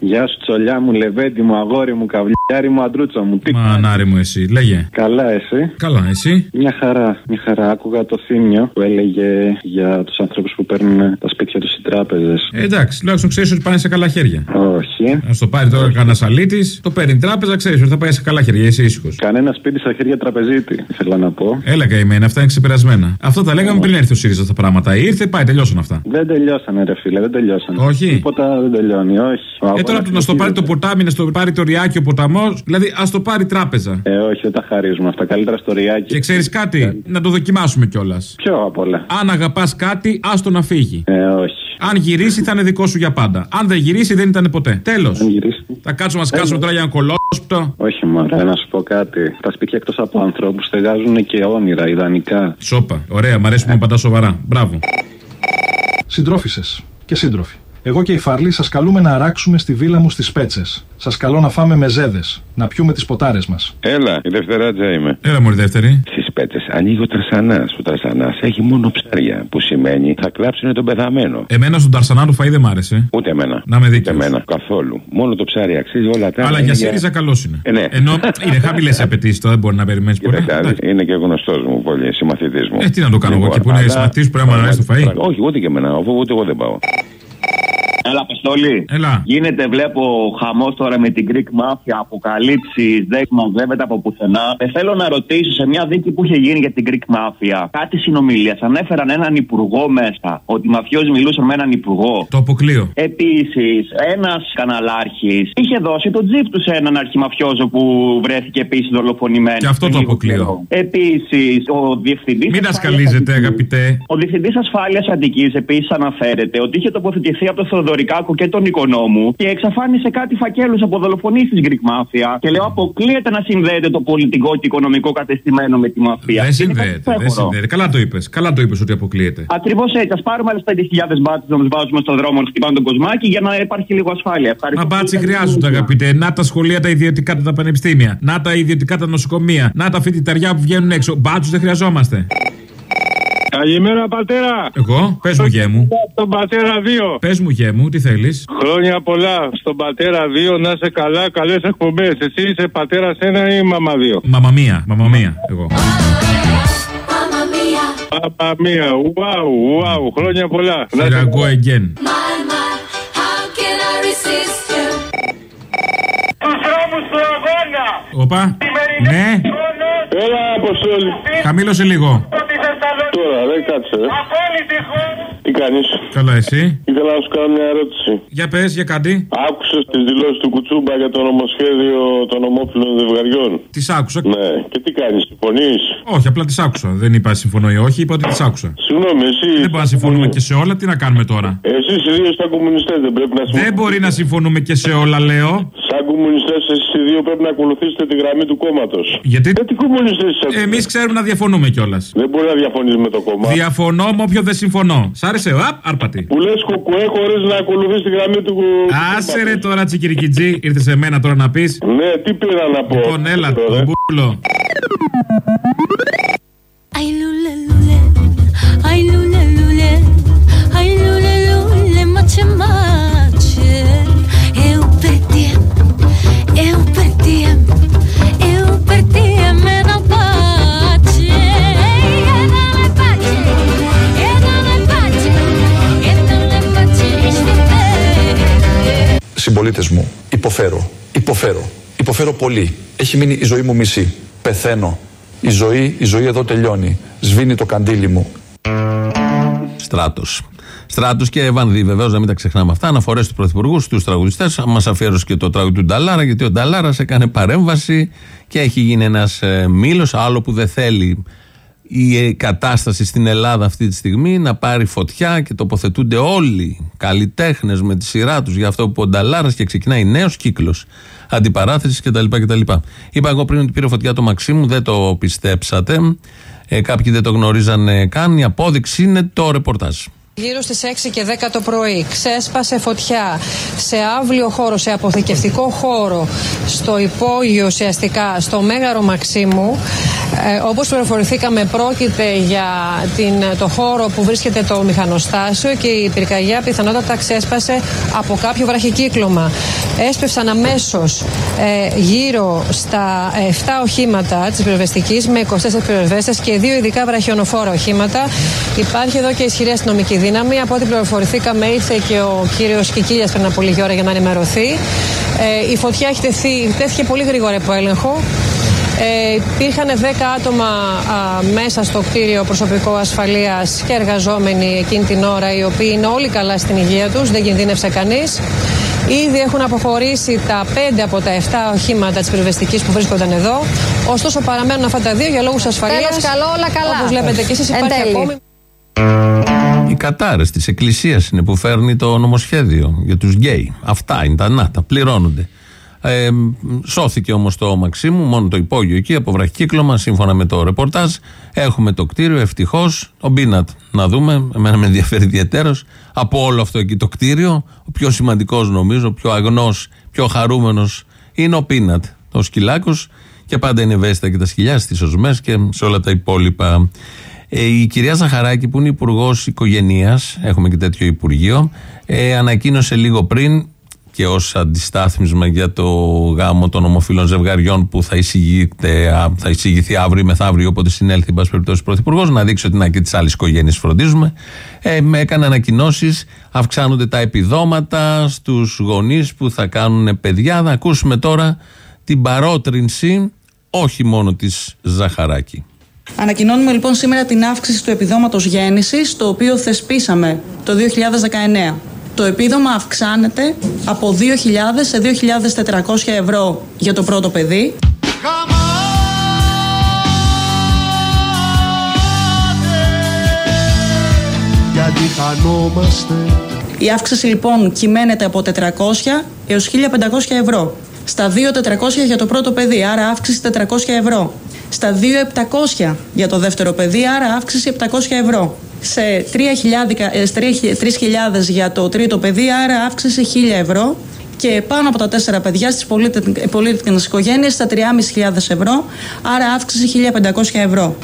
Γεια σου, τσολιά μου, λεβέντι μου, αγόρι μου, καβλιάρι μου, αντρούτσα μου. Τι
Μα ανάρι μου εσύ, λέγε.
Καλά, εσύ;
Καλά, εσύ;
Μια χαρά, μια χαρά. Άκουγα το θύμιο που έλεγε για τους ανθρώπους που παίρνουν τα σπίτια τους οι τράπεζες.
Ε, εντάξει, τουλάχιστον ξέρεις ότι πάνε σε καλά χέρια.
Όχι.
Α το πάρει τώρα κανένα αλήτη, το παίρνει η τράπεζα, ξέρεις ότι θα πάει σε καλά χέρια, είσαι ήσυχος.
Κανένα σπίτι στα χέρια τραπεζίτη, ήθελα να πω.
Έλα καημένα, αυτά είναι ξεπερασμένα. Αυτό τα λέγαμε πριν έρθει ο ΣΥΡΙΖΑ τα πράγματα. Ήρθε, πάει, τελειώσαν αυτά.
Δεν τελειώσανε, ρε φίλε, δεν τελειώσανε.
Όχι.
Τίποτα δεν τελειώνει, όχι.
Ε, τώρα του να στο πάρει το ποτάμι, να στο πάρει το ριάκι ο ποταμός, δηλαδή ας το πάρει τράπεζα.
Ε, όχι, δεν τα χαρίζουμε αυτά. Καλύτερα στο ριάκι.
Και ξέρεις κάτι, να το δοκιμάσουμε κιόλας.
Ποιο απ' όλα.
Αν αγαπάς κάτι, άστο να φύγει.
Ε, όχι.
Αν γυρίσει, θα είναι δικό σου για πάντα. Αν δεν γυρίσει, δεν ήταν ποτέ. Τέλος. Θα κάτσουμε να σκάσουμε τώρα για ένα κολόσπτο.
Όχι, μωρέ, να σου πω κάτι. Τα σπίτια εκτός από ανθρώπους στεγάζουν και όνειρα, ιδανικά.
Σόπα. Ωραία, μ' αρέσει που μου πατάς σοβαρά. Μπράβο.
Συντρόφισε και σύντροφοι. Εγώ και η Φαρλή σας καλούμε να αράξουμε στη βίλα μου στις Πέτσες. Σας καλώ να φάμε μεζέδε, να πιούμε τις ποτάρες μας.
Έλα, η Δευτεράτζα είμαι.
Έλα, μου δεύτερη.
Στις πέτσες ανοίγει ο Τρασανά. Ο Τρασανά έχει μόνο ψάρια, που σημαίνει θα κλάψουν τον πεθαμένο.
Εμένα στον Ταρσανά του φαΐ δεν μ' άρεσε.
Ούτε εμένα.
Να με δίκιος.
Ούτε εμένα. Καθόλου. Μόνο το ψάρι αξίζει όλα τα
Αλλά για ΣΥΡΙΖΑ καλός είναι.
Ε, ναι.
Ενώ είναι χαμηλές οι απαιτήσεις, τώρα δεν μπορεί να περιμένεις πολύ.
Κοιτάξτε, είναι και γνωστός μου πολύ, συμμαθητής μου.
Ε, τι να το κάνω εγώ
Λοιπόν,
και που είναι
αλλά-
συμμαθητής που πρέπει να μ' αρέσει το φαΐ.
Όχι, ούτε και εμένα, αφού ούτε εγώ δεν πάω.
Έλα, Αποστολή.
Έλα.
Γίνεται, βλέπω, χαμός τώρα με την Greek Mafia, αποκαλύψεις, δεν μαζεύεται από πουθενά. Ε, θέλω να ρωτήσω σε μια δίκη που είχε γίνει για την Greek Mafia, κάτι συνομιλίας. Ανέφεραν έναν υπουργό μέσα, ότι οι μαφιόζοι μιλούσαν με έναν υπουργό.
Το αποκλείω.
Επίσης, ένας καναλάρχης είχε δώσει το τζιπ του σε έναν αρχιμαφιόζο που βρέθηκε επίσης δολοφονημένο.
Και αυτό το αποκλείω.
Επίσης, ο διευθυντής.
Μην δασκαλίζετε, αγαπητέ.
Ο Διευθυντής Ασφάλειας Αττική επίσης αναφέρεται ότι είχε τοποθετηθεί από τον Θεοδωρικάκο και τον Οικονόμου και εξαφάνισε κάτι φακέλους από δολοφονίες της Greek Mafia. Και λέω, αποκλείεται να συνδέεται το πολιτικό και οικονομικό κατεστημένο με τη μαφία.
Δεν συνδέεται, δεν συνδέεται. Καλά το είπες. Καλά το είπες ότι αποκλείεται.
Ακριβώς έτσι. Α πάρουμε άλλες 5.000 μπάτσε να τους βάζουμε στον δρόμο να χτυπάνε τον κοσμάκι για να υπάρχει λίγο ασφάλεια. Ευχαριστώ.
Μα μπάτσι χρειάζονται, αγαπητέ. Να τα σχολεία τα ιδιωτικά τα πανεπιστήμια. Να τα ιδιωτικά τα νοσοκομεία. Να τα φοιτηταριά που βγαίνουν έξω. Μπάτσου δεν χρειαζόμαστε.
Καλημέρα, πατέρα.
Εγώ, πες μου γέ μου.
Στον πατέρα 2.
Πες μου γέ μου, τι θέλεις;
Χρόνια πολλά. Στον πατέρα 2 να είσαι καλά, καλές εκπομπές. Εσύ είσαι πατέρα 1 ή μαμά 2.
Μαμαμία, μαμαμία, εγώ.
Μαμά μία. Ουάου, ουάου. Χρόνια πολλά. Να
Here I
είσαι
go again.
Τους δρόμους του αγώνα.
Όπα. Ναι,
Έλα, Αποστόλη.
χαμήλωσε λίγο.
Τώρα, δεν κάτσε. ρε. Τι κάνεις.
Καλά, εσύ.
Ήθελα να σου κάνω μια ερώτηση.
Για πες, για κάτι.
Άκουσες τις δηλώσεις του Κουτσούμπα για το νομοσχέδιο των ομόφυλων ζευγαριών;
Τις άκουσα.
Ναι. Και τι κάνεις, συμφωνείς;
Όχι, απλά τις άκουσα. Δεν είπα συμφωνώ ή όχι, είπα ότι τις άκουσα.
Συγγνώμη, εσύ.
Δεν μπορούμε να συμφωνούμε και σε όλα, τι να κάνουμε τώρα;
Εσείς οι δύο σαν κομμουνιστές δεν πρέπει να συμφωνείτε.
Δεν μπορεί να συμφωνούμε και σε όλα, λέω.
Σαν κομμουνιστές εσείς οι δύο πρέπει να ακολουθήσετε τη γραμμή του κόμματος.
Γιατί
τι κομμουνιστές είσαστε.
εμείς ξέρουμε να διαφωνούμε κιόλας.
Δεν μπορεί να διαφωνείς με το κόμμα.
Διαφωνώ με όποιον δεν συμφωνώ. Σ' άρεσε, απ, άρπατη.
Που λες κουκουέ χωρίς να ακολουθείς τη γραμμή του
Άσε ρε τώρα τσικυρικιτζή, ήρθες σε μένα τώρα να πεις.
Ναι, τι πήρα να πω.
Λοιπόν, έλα, τον μπούλο.
Ay, lule, lule, ay, lule, lule, ay, lule,
Υποφέρω. Υποφέρω. Υποφέρω πολύ. Έχει μείνει η ζωή μου μισή. Πεθαίνω. Η ζωή, η ζωή εδώ τελειώνει. Σβήνει το καντήλι μου.
Στράτος. Στράτος και Ευανδί, βεβαίως, να μην τα ξεχνάμε αυτά. Αναφορές του Πρωθυπουργού, στους τραγουδιστές. Μας αφιέρωσε και το τραγούδι του Νταλάρα, γιατί ο Νταλάρας έκανε παρέμβαση και έχει γίνει ένας ε, μήλος, άλλο που δεν θέλει η ε, κατάσταση στην Ελλάδα αυτή τη στιγμή να πάρει φωτιά και τοποθετούνται όλοι οι καλλιτέχνες με τη σειρά τους για αυτό που ο Νταλάρας και ξεκινάει νέος κύκλος αντιπαράθεσης κτλ, κτλ. Είπα εγώ πριν ότι πήρε φωτιά το Μαξίμου, δεν το πιστέψατε. Ε, κάποιοι δεν το γνωρίζανε καν. Η απόδειξη είναι το ρεπορτάζ.
Γύρω στις 6 και 10 το πρωί ξέσπασε φωτιά σε άβλιο χώρο, σε αποθηκευτικό χώρο, στο υπόγειο ουσιαστικά, στο Μέγαρο Μαξίμου. Ε, όπως πληροφορηθήκαμε πρόκειται για την, το χώρο που βρίσκεται το μηχανοστάσιο και η πυρκαγιά πιθανότατα ξέσπασε από κάποιο βραχικύκλωμα. Έσπευσαν αμέσως ε, γύρω στα 7 οχήματα της πυροσβεστικής με 24 πυροσβέστες και δύο ειδικά βραχιονοφόρα οχήματα. Υπάρχει εδώ και ισχυρή αστυνομική δύναμη. Από ό,τι πληροφορηθήκαμε, ήρθε και ο κύριος Κικίλιας πριν από λίγη ώρα για να ενημερωθεί. Ε, η φωτιά έχει τεθεί, τέθηκε πολύ γρήγορα από έλεγχο. Ε, υπήρχαν 10 άτομα α, μέσα στο κτίριο προσωπικό ασφαλείας και εργαζόμενοι εκείνη την ώρα, οι οποίοι είναι όλοι καλά στην υγεία τους, δεν κινδύνευσε κανείς. Ήδη έχουν αποχωρήσει τα 5 από τα 7 οχήματα της πυροσβεστική που βρίσκονταν εδώ. Ωστόσο, παραμένουν αυτά τα δύο για λόγους ασφαλείας.
Τέλος καλό, όλα καλά.
Όπως βλέπετε και εσείς,
Εν
υπάρχει
τέλει.
ακόμη.
Οι κατάρε της Εκκλησίας είναι που φέρνει το νομοσχέδιο για τους γκέι. Αυτά είναι τα να, τα πληρώνονται. Ε, σώθηκε όμως το Μαξίμου, μόνο το υπόγειο εκεί από βραχικύκλωμα, σύμφωνα με το ρεπορτάζ. Έχουμε το κτίριο, ευτυχώς. Ο Μπίνατ, να δούμε, εμένα με ενδιαφέρει ιδιαίτερος. Από όλο αυτό εκεί το κτίριο, ο πιο σημαντικός νομίζω, ο πιο αγνός, πιο χαρούμενος είναι ο Πίνατ, ο σκυλάκος. Και πάντα είναι ευαίσθητα και τα σκυλιά στις οσμές και σε όλα τα υπόλοιπα. Ε, η κυρία Ζαχαράκη, που είναι υπουργός οικογενείας, έχουμε και τέτοιο υπουργείο, ε, ανακοίνωσε λίγο πριν και ως αντιστάθμισμα για το γάμο των ομοφύλων ζευγαριών που θα, εισηγείται, α, θα εισηγηθεί αύριο ή μεθαύριο, όποτε συνέλθει, εν πάση περιπτώσει, πρωθυπουργός, να δείξει ότι να και τι άλλε οικογένειε φροντίζουμε. Ε, με έκανε ανακοινώσεις, αυξάνονται τα επιδόματα στους γονείς που θα κάνουν παιδιά. Θα ακούσουμε τώρα την παρότρινση, όχι μόνο της Ζαχαράκη.
Ανακοινώνουμε λοιπόν σήμερα την αύξηση του επιδόματος γέννησης, το οποίο θεσπίσαμε το 2019. Το επίδομα αυξάνεται από 2.000 σε 2.400 ευρώ για το πρώτο παιδί.
Γιατί χανόμαστε
Η αύξηση λοιπόν κυμαίνεται από 400 έως 1.500 ευρώ. Στα 2.400 για το πρώτο παιδί, άρα αύξηση 400 ευρώ. Στα 2.700 για το δεύτερο παιδί, άρα αύξηση 700 ευρώ. Σε 3.000 ε, σε 3.000 για το τρίτο παιδί, άρα αύξηση 1.000 ευρώ. Και πάνω από τα τέσσερα παιδιά στις πολίτικες οικογένειες στα 3.500 ευρώ, άρα αύξηση 1.500 ευρώ.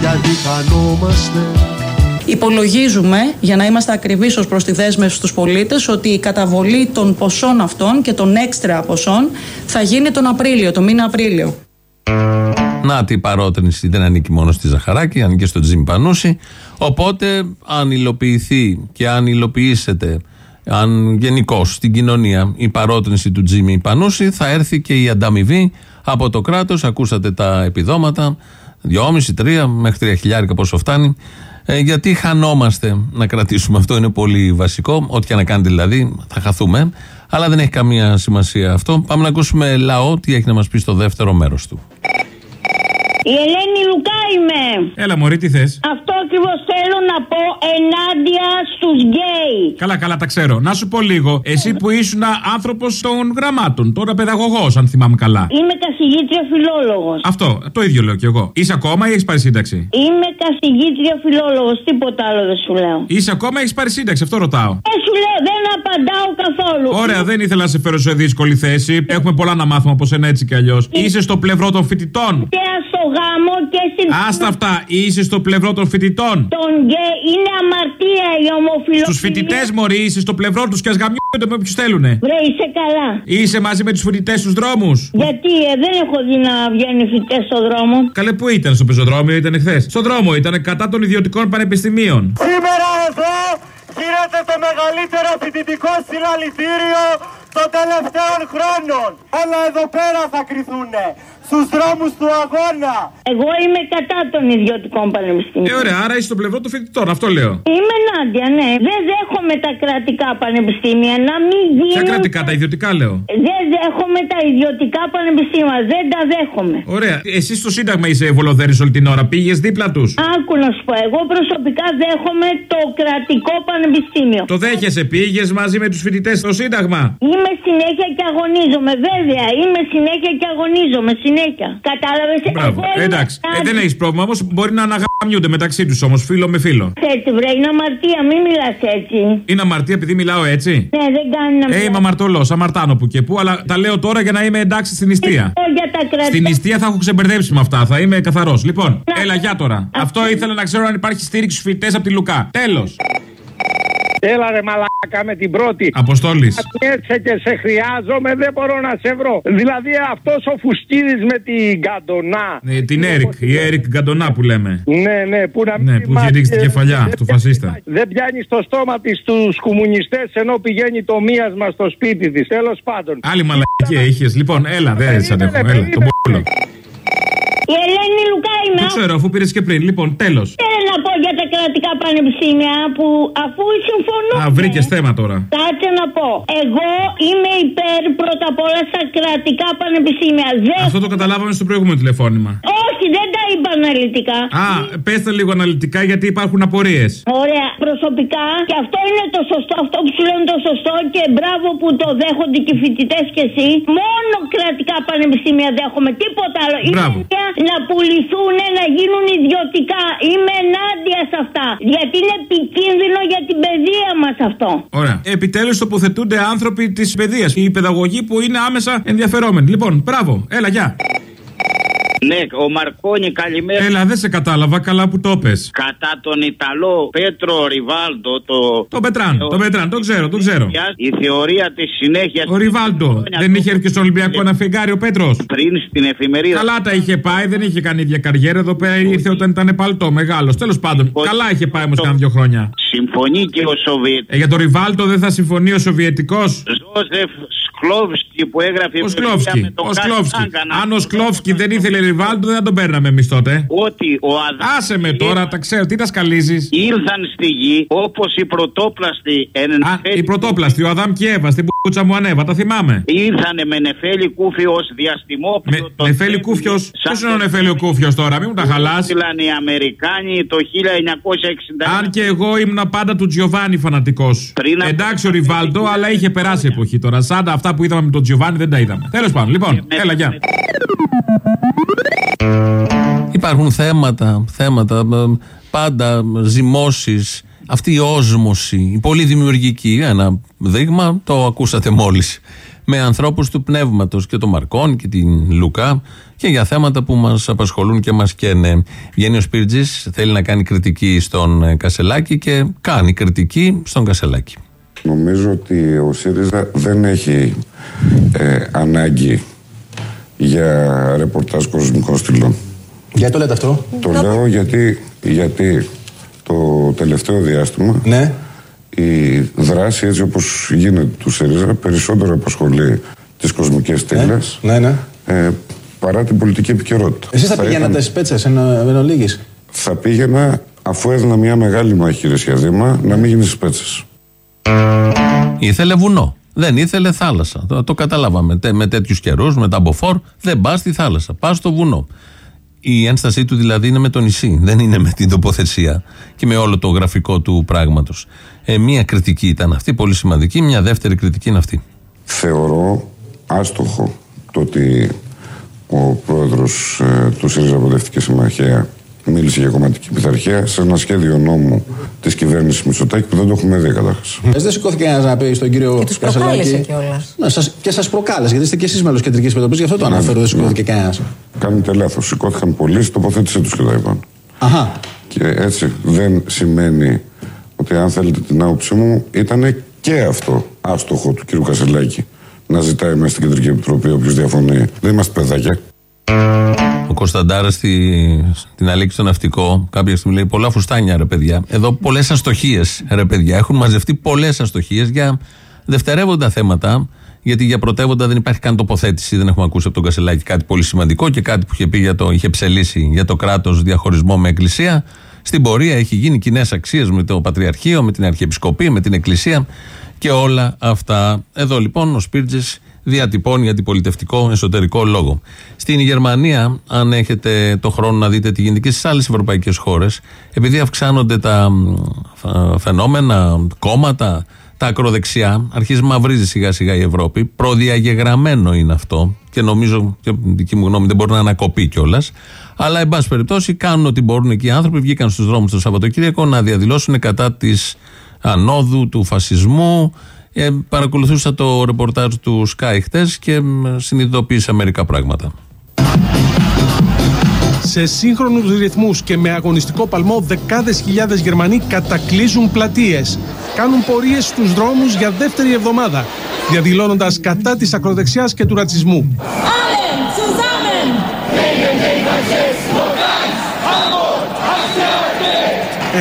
Γιατί χανόμαστε
Υπολογίζουμε, για να είμαστε ακριβείς ως προς τη δέσμευση στους πολίτες, ότι η καταβολή των ποσών αυτών και των έξτρα ποσών θα γίνει τον Απρίλιο, τον μήνα Απρίλιο.
Να τη παρότρινση δεν ανήκει μόνο στη Ζαχαράκη, ανήκει και στον Τζιμ Πανούση. Οπότε, αν υλοποιηθεί και αν υλοποιήσετε, αν γενικώ στην κοινωνία η παρότρινση του Τζίμι Πανούση, θα έρθει και η ανταμοιβή από το κράτος. Ακούσατε τα επιδόματα, 2,5-3 μέχρι 3 χιλιάρικα πόσο φτάνει. Ε, γιατί χανόμαστε να κρατήσουμε αυτό, είναι πολύ βασικό. Ό,τι και να κάνετε δηλαδή, θα χαθούμε. Αλλά δεν έχει καμία σημασία αυτό. Πάμε να ακούσουμε λαό, τι έχει να μας πει στο δεύτερο μέρος του.
Η Ελένη Λουκά είμαι.
Έλα, Μωρή, τι θες;
Αυτό ακριβώς θέλω να πω ενάντια στους γκέι.
Καλά, καλά, τα ξέρω. Να σου πω λίγο. Εσύ που ήσουν άνθρωπος των γραμμάτων, τώρα παιδαγωγός, αν θυμάμαι καλά.
Είμαι καθηγήτρια φιλόλογος.
Αυτό, το ίδιο λέω κι εγώ. Είσαι ακόμα ή έχεις πάρει σύνταξη;
Είμαι καθηγήτρια φιλόλογος. Τίποτα άλλο δεν σου λέω.
Είσαι ακόμα ή έχεις πάρει σύνταξη, αυτό ρωτάω.
Δεν σου λέω, δεν απαντάω καθόλου.
Ωραία, δεν ήθελα να σε φέρω σε δύσκολη θέση. Έχουμε πολλά να μάθουμε από σένα έτσι κι αλλιώς. Είσαι στο πλευρό των φοιτητών.
Και στο γάμο και στην.
Άστα αυτά, είσαι στο πλευρό των φοιτητών.
Τον γκέι είναι αμαρτία η η ομοφιλοφιλία.
Στους φοιτητές, Μωρή, είσαι στο πλευρό τους και ας γαμιούνται με ποιου θέλουνε.
Βρε, είσαι καλά.
Είσαι μαζί με τους φοιτητές στους δρόμους.
Γιατί ε, δεν έχω δει να βγαίνουν φοιτητές στον δρόμο.
Καλέ, πού ήταν στο πεζοδρόμιο, ήταν χθες; Στο δρόμο ήταν κατά των ιδιωτικών πανεπιστημίων.
Σήμερα εδώ γίνεται το μεγαλύτερο φοιτητικό συλλαλητήριο των τελευταίων χρόνων. Όλα εδώ πέρα θα κρυθούνε. Στους δρόμους του αγώνα.
Εγώ είμαι κατά των ιδιωτικών πανεπιστημίων.
Ε, ωραία, άρα είσαι στο πλευρό των φοιτητών, αυτό λέω.
Είμαι ενάντια, ναι. Δεν δέχομαι τα κρατικά πανεπιστήμια να μην
Ποια
γίνουν.
κρατικά, τα ιδιωτικά λέω;
Δεν δέχομαι τα ιδιωτικά πανεπιστήμια. Δεν τα δέχομαι.
Ωραία. Εσύ στο Σύνταγμα είσαι βολοδέρης όλη την ώρα. Πήγες δίπλα τους;
Άκου να σου πω, εγώ προσωπικά δέχομαι το κρατικό πανεπιστήμιο.
Το δέχεσαι, πήγες μαζί με τους φοιτητές στο Σύνταγμα;
Είμαι συνέχεια και αγωνίζομαι, βέβαια. Είμαι συνέχεια και αγωνίζομαι, συνέχεια. Κατάλαβες.
Μπράβο. Εντάξει. Ε, δεν έχεις πρόβλημα όμως. Μπορεί να αναγαμιούνται μεταξύ τους όμως, φίλο με φίλο.
Έτσι, βρε, είναι αμαρτία, μην μιλάς έτσι.
Είναι αμαρτία επειδή μιλάω έτσι;
Ναι, δεν κάνει να
Ε, είμαι αμαρτωλός, αμαρτάνω που και που, αλλά τα λέω τώρα για να είμαι εντάξει στην νηστεία.
μιλάω για τα κρατικά.
Στην νηστεία θα έχω ξεμπερδέψει με αυτά, θα είμαι καθαρός. Λοιπόν, έλα για τώρα. Αυτό ήθελα να ξέρω αν υπάρχει στήριξη στους φοιτητές από τη Λουκά. Τέλος.
Έλα ρε μαλάκα με την πρώτη.
Αποστόλης.
Έτσι και σε χρειάζομαι, δεν μπορώ να σε βρω. Δηλαδή αυτός ο Φουσκίδης με την Καντονά.
Ε, την Έρικ, η Έρικ Γκαντονά που λέμε.
Ναι, ναι, που να μην
Ναι, που είχε ρίξει την κεφαλιά του φασίστα.
Δεν πιάνει στο στόμα της τους κομμουνιστές ενώ πηγαίνει το μίασμα στο σπίτι της. Τέλος πάντων.
Άλλη μαλακία είχες. Λοιπόν, έλα, δεν σε αντέχω. Έλα, τον πόλο.
Η Ελένη Λουκά είμαι.
Το ξέρω, αφού πήρες και πριν. Λοιπόν, τέλος.
Θέλω να πω για τα κρατικά πανεπιστήμια που αφού συμφωνώ.
Α, βρήκες θέμα τώρα.
Κάτσε να πω. Εγώ είμαι υπέρ πρώτα απ' όλα στα κρατικά πανεπιστήμια. Δεν...
Αυτό το καταλάβαμε στο προηγούμενο τηλεφώνημα.
Όχι, δεν τα είπα αναλυτικά.
Α, πέστε λίγο αναλυτικά γιατί υπάρχουν απορίες.
Ωραία. Προσωπικά και αυτό είναι το σωστό. Αυτό που σου λέω είναι το σωστό και μπράβο που το δέχονται και οι φοιτητές και εσύ. Μόνο κρατικά πανεπιστήμια δέχομαι. Τίποτα άλλο.
Μπράβο.
Είναι μια να πουληθούν, να γίνουν ιδιωτικά. Είμαι ενάντια σε αυτά. Γιατί είναι επικίνδυνο για την παιδεία μας αυτό.
Ωραία. Επιτέλους τοποθετούνται άνθρωποι της παιδείας. Οι παιδαγωγοί που είναι άμεσα ενδιαφερόμενοι. Λοιπόν, μπράβο. Έλα, γεια.
Ναι, ο Μαρκόνι, καλημέρα.
Έλα, δεν σε κατάλαβα καλά που το πες.
Κατά τον Ιταλό Πέτρο Ριβάλντο, το.
Το Πετράν, το Πετράν, το ξέρω, το ξέρω.
Η θεωρία της συνέχεια.
Ο Ριβάλντο. Δεν είχε έρθει και στο Ολυμπιακό ένα φεγγάρι ο Πέτρος.
Πριν στην εφημερίδα.
Καλά τα είχε πάει, δεν είχε κάνει ίδια καριέρα. Εδώ πέρα ήρθε όταν ήταν παλτό, μεγάλος. Τέλος πάντων, καλά είχε πάει όμως κάνα δύο χρόνια.
Συμφωνεί και ο Σοβιετ.
Ε, για το Ριβάλτο δεν θα συμφωνεί ο Σοβιετικός;
Ζώσεφ Σκλόβσκι που έγραφε.
Ο Σκλόβσκι. Ο Σκλόβσκι. Αν ο Σκλόβσκι δεν ήθελε Ριβάλτο, δεν θα τον παίρναμε εμείς τότε.
Ότι ο Αδάμ.
Άσε με τώρα, τα ξέρω, τι τα σκαλίζεις.
Ήρθαν στη γη όπως οι πρωτόπλαστοι.
Α, οι πρωτόπλαστοι, ο Αδάμ και η Εύα, στην πουτσα μου ανέβα, τα θυμάμαι.
Ήρθανε με νεφέλη κούφιο ως διαστημόπλαιο.
Με, νεφέλη κούφιος; Ποιος είναι ο νεφέλη κούφιος τώρα, μην μου τα χαλάς.
Ήρθαν οι Αμερικάνοι το 1960.
Αν και εγώ ήμουν πάντα του Τζιοβάνι φανατικός. Εντάξει ο Ριβάλτο, αλλά είχε περάσει εποχή τώρα. Σαν αυτά που είδαμε με τον Τζιοβάνι δεν τα είδαμε. Τέλος πάντων, λοιπόν, έλα, γεια. Υπάρχουν θέματα, θέματα, ε, πάντα ζυμώσεις, αυτή η όσμωση, η πολύ δημιουργική, ένα δείγμα, το ακούσατε μόλις, με ανθρώπους του πνεύματος και τον Μαρκόν και την Λουκά και για θέματα που μας απασχολούν και μας καίνε. Βγαίνει ο Σπίρτζης, θέλει να κάνει κριτική στον ε, Κασελάκη και κάνει κριτική στον Κασελάκη.
Νομίζω ότι ο ΣΥΡΙΖΑ δεν έχει ε, ανάγκη για ρεπορτάζ κοσμικών στυλών.
Γιατί το λέτε αυτό;
Το λέω γιατί, γιατί το τελευταίο διάστημα
ναι.
η δράση έτσι όπως γίνεται του ΣΥΡΙΖΑ περισσότερο απασχολεί τις κοσμικές στήλες
Ναι, ναι.
ε, παρά την πολιτική επικαιρότητα.
Εσείς θα πηγαίνατε
ήταν-
στις πέτσες εν, εν ολίγης;
Θα πήγαινα αφού έδινα μια μεγάλη μάχη ρε Σχεδίμα, να μην γίνει στις πέτσες.
Ήθελε βουνό. Δεν ήθελε θάλασσα. Το, το καταλάβαμε. Τε- με τέτοιους καιρούς, με τα μποφόρ, δεν πας στη θάλασσα. Πας στο βουνό. Η ένστασή του δηλαδή είναι με το νησί, δεν είναι με την τοποθεσία και με όλο το γραφικό του πράγματος. Ε, μία κριτική ήταν αυτή, πολύ σημαντική. Μια δεύτερη κριτική είναι αυτή.
Θεωρώ άστοχο το ότι ο πρόεδρος ε, του ΣΥΡΙΖΑ Προοδευτική Συμμαχία μίλησε για κομματική πειθαρχία σε ένα σχέδιο νόμου της κυβέρνησης Μητσοτάκη που δεν το έχουμε δει καταρχάς.
Ε, δεν σηκώθηκε ένας να πει στον κύριο
Και τους προκάλεσε
Κασελάκη.
κιόλας.
Ναι, σας, και σας προκάλεσε, γιατί είστε και εσείς μέλος κεντρικής επιτροπής, γι' αυτό το αναφέρω, δεν σηκώθηκε κανένας.
Κάνετε λάθος. Σηκώθηκαν πολλοί στη τοποθέτησή τους και τα είπαν.
Αχα.
Και έτσι δεν σημαίνει ότι αν θέλετε την άποψή μου ήταν και αυτό άστοχο του κ. Κασελάκη να ζητάει μέσα στην Κεντρική Επιτροπή όποιος διαφωνεί. Δεν είμαστε παιδάκια.
Ο Κωνσταντάρα στη, στην Αλήξη στο Ναυτικό κάποια στιγμή λέει: Πολλά φουστάνια ρε παιδιά. Εδώ πολλές αστοχίες ρε παιδιά. Έχουν μαζευτεί πολλές αστοχίες για δευτερεύοντα θέματα. Γιατί για πρωτεύοντα δεν υπάρχει καν τοποθέτηση. Δεν έχουμε ακούσει από τον Κασελάκη κάτι πολύ σημαντικό και κάτι που είχε πει για το, είχε ψελίσει για το κράτος διαχωρισμό με εκκλησία. Στην πορεία έχει γίνει κοινές αξίες με το Πατριαρχείο, με την Αρχιεπισκοπή, με την Εκκλησία και όλα αυτά. Εδώ λοιπόν ο Σπίρτζης διατυπώνει αντιπολιτευτικό εσωτερικό λόγο. Στην Γερμανία, αν έχετε το χρόνο να δείτε τι γίνεται και στις άλλες ευρωπαϊκές χώρες, επειδή αυξάνονται τα φαινόμενα, κόμματα, τα ακροδεξιά, αρχίζει να μαυρίζει σιγά σιγά η Ευρώπη. Προδιαγεγραμμένο είναι αυτό και νομίζω, και δική μου γνώμη, δεν μπορεί να ανακοπεί κιόλας. Αλλά, εν πάση περιπτώσει, κάνουν ό,τι μπορούν εκεί οι άνθρωποι. Βγήκαν στους δρόμους το Σαββατοκύριακο να διαδηλώσουν κατά της ανόδου, του φασισμού. Ε, παρακολουθούσα το ρεπορτάζ του Sky χτες και συνειδητοποίησα μερικά πράγματα.
Σε σύγχρονους ρυθμούς και με αγωνιστικό παλμό δεκάδες χιλιάδες Γερμανοί κατακλείζουν πλατείες. Κάνουν πορείες στους δρόμους για δεύτερη εβδομάδα, διαδηλώνοντας κατά της ακροδεξιάς και του ρατσισμού.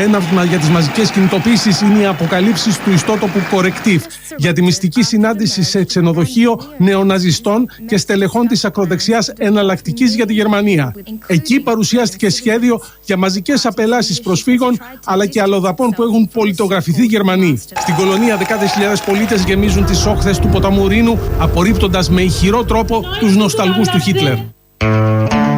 Έναυσμα για τις μαζικές κινητοποίησεις είναι οι αποκαλύψεις του ιστότοπου Correctiv για τη μυστική συνάντηση σε ξενοδοχείο νεοναζιστών και στελεχών της ακροδεξιάς εναλλακτικής για τη Γερμανία. Εκεί παρουσιάστηκε σχέδιο για μαζικές απελάσεις προσφύγων αλλά και αλλοδαπών που έχουν πολιτογραφηθεί Γερμανοί. Στην κολονία δεκάδες χιλιάδες πολίτες γεμίζουν τις όχθες του ποταμού Ρήνου απορρίπτοντας με ηχηρό τρόπο τους νοσταλγούς του Χίτλερ.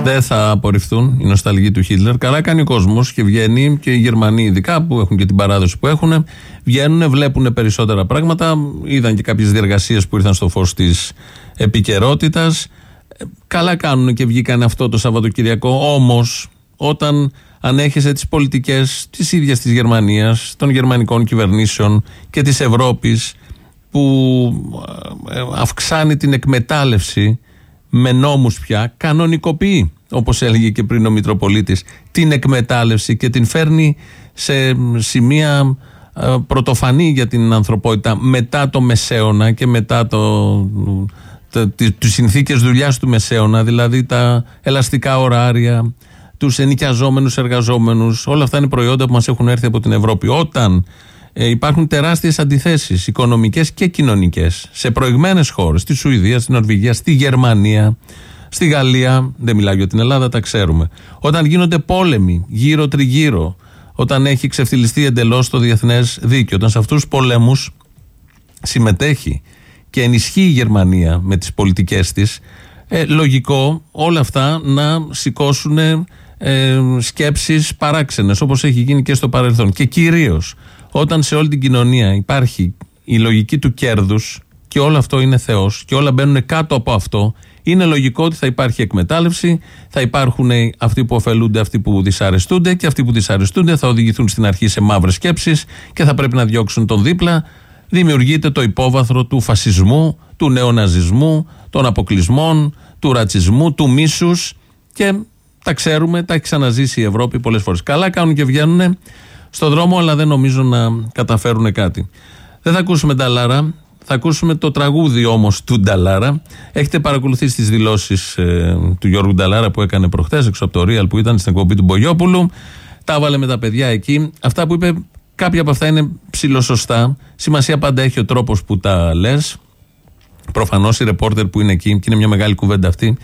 Δεν θα απορριφθούν οι νοσταλγοί του Χίτλερ. Καλά κάνει ο κόσμος και βγαίνει και οι Γερμανοί, ειδικά που έχουν και την παράδοση που έχουν, βγαίνουν, βλέπουν περισσότερα πράγματα. Είδαν και κάποιες διεργασίες που ήρθαν στο φως της επικαιρότητας. Καλά κάνουν και βγήκαν αυτό το Σαββατοκυριακό. Όμως, όταν ανέχεσαι τις πολιτικές της ίδιας της Γερμανίας, των γερμανικών κυβερνήσεων και της Ευρώπης, που ε, αυξάνει την εκμετάλλευση με νόμους πια κανονικοποιεί, όπως έλεγε και πριν ο Μητροπολίτης, την εκμετάλλευση και την φέρνει σε σημεία ε, πρωτοφανή για την ανθρωπότητα μετά το Μεσαίωνα και μετά το, το, τις συνθήκες δουλειάς του Μεσαίωνα, δηλαδή τα ελαστικά ωράρια, τους ενοικιαζόμενους εργαζόμενους, όλα αυτά είναι προϊόντα που μας έχουν έρθει από την Ευρώπη. Όταν ε, υπάρχουν τεράστιες αντιθέσεις οικονομικές και κοινωνικές σε προηγμένες χώρες, στη Σουηδία, στην Νορβηγία, στη Γερμανία, στη Γαλλία. Δεν μιλάω για την Ελλάδα, τα ξέρουμε. Όταν γίνονται πόλεμοι γύρω-τριγύρω, όταν έχει ξεφτυλιστεί εντελώς το διεθνές δίκαιο, όταν σε αυτούς τους πολέμους συμμετέχει και ενισχύει η Γερμανία με τις πολιτικές της, ε, λογικό όλα αυτά να σηκώσουν ε, σκέψεις παράξενες όπως έχει γίνει και στο παρελθόν και κυρίως όταν σε όλη την κοινωνία υπάρχει η λογική του κέρδους και όλο αυτό είναι Θεός και όλα μπαίνουν κάτω από αυτό, είναι λογικό ότι θα υπάρχει εκμετάλλευση, θα υπάρχουν αυτοί που ωφελούνται, αυτοί που δυσαρεστούνται και αυτοί που δυσαρεστούνται θα οδηγηθούν στην αρχή σε μαύρες σκέψεις και θα πρέπει να διώξουν τον δίπλα. Δημιουργείται το υπόβαθρο του φασισμού, του νεοναζισμού, των αποκλεισμών, του ρατσισμού, του μίσους και τα ξέρουμε, τα έχει ξαναζήσει η Ευρώπη πολλές φορές. Καλά κάνουν και βγαίνουν στον δρόμο, αλλά δεν νομίζω να καταφέρουν κάτι. Δεν θα ακούσουμε Νταλάρα. Θα ακούσουμε το τραγούδι όμως του Νταλάρα. Έχετε παρακολουθήσει τις δηλώσεις ε, του Γιώργου Νταλάρα που έκανε προχθές έξω από το Real που ήταν στην εκπομπή του Μπογιόπουλου. Τα έβαλε με τα παιδιά εκεί. Αυτά που είπε, κάποια από αυτά είναι ψηλοσωστά. Σημασία πάντα έχει ο τρόπος που τα λες. Προφανώς οι ρεπόρτερ που είναι εκεί, και είναι μια μεγάλη κουβέντα αυτή,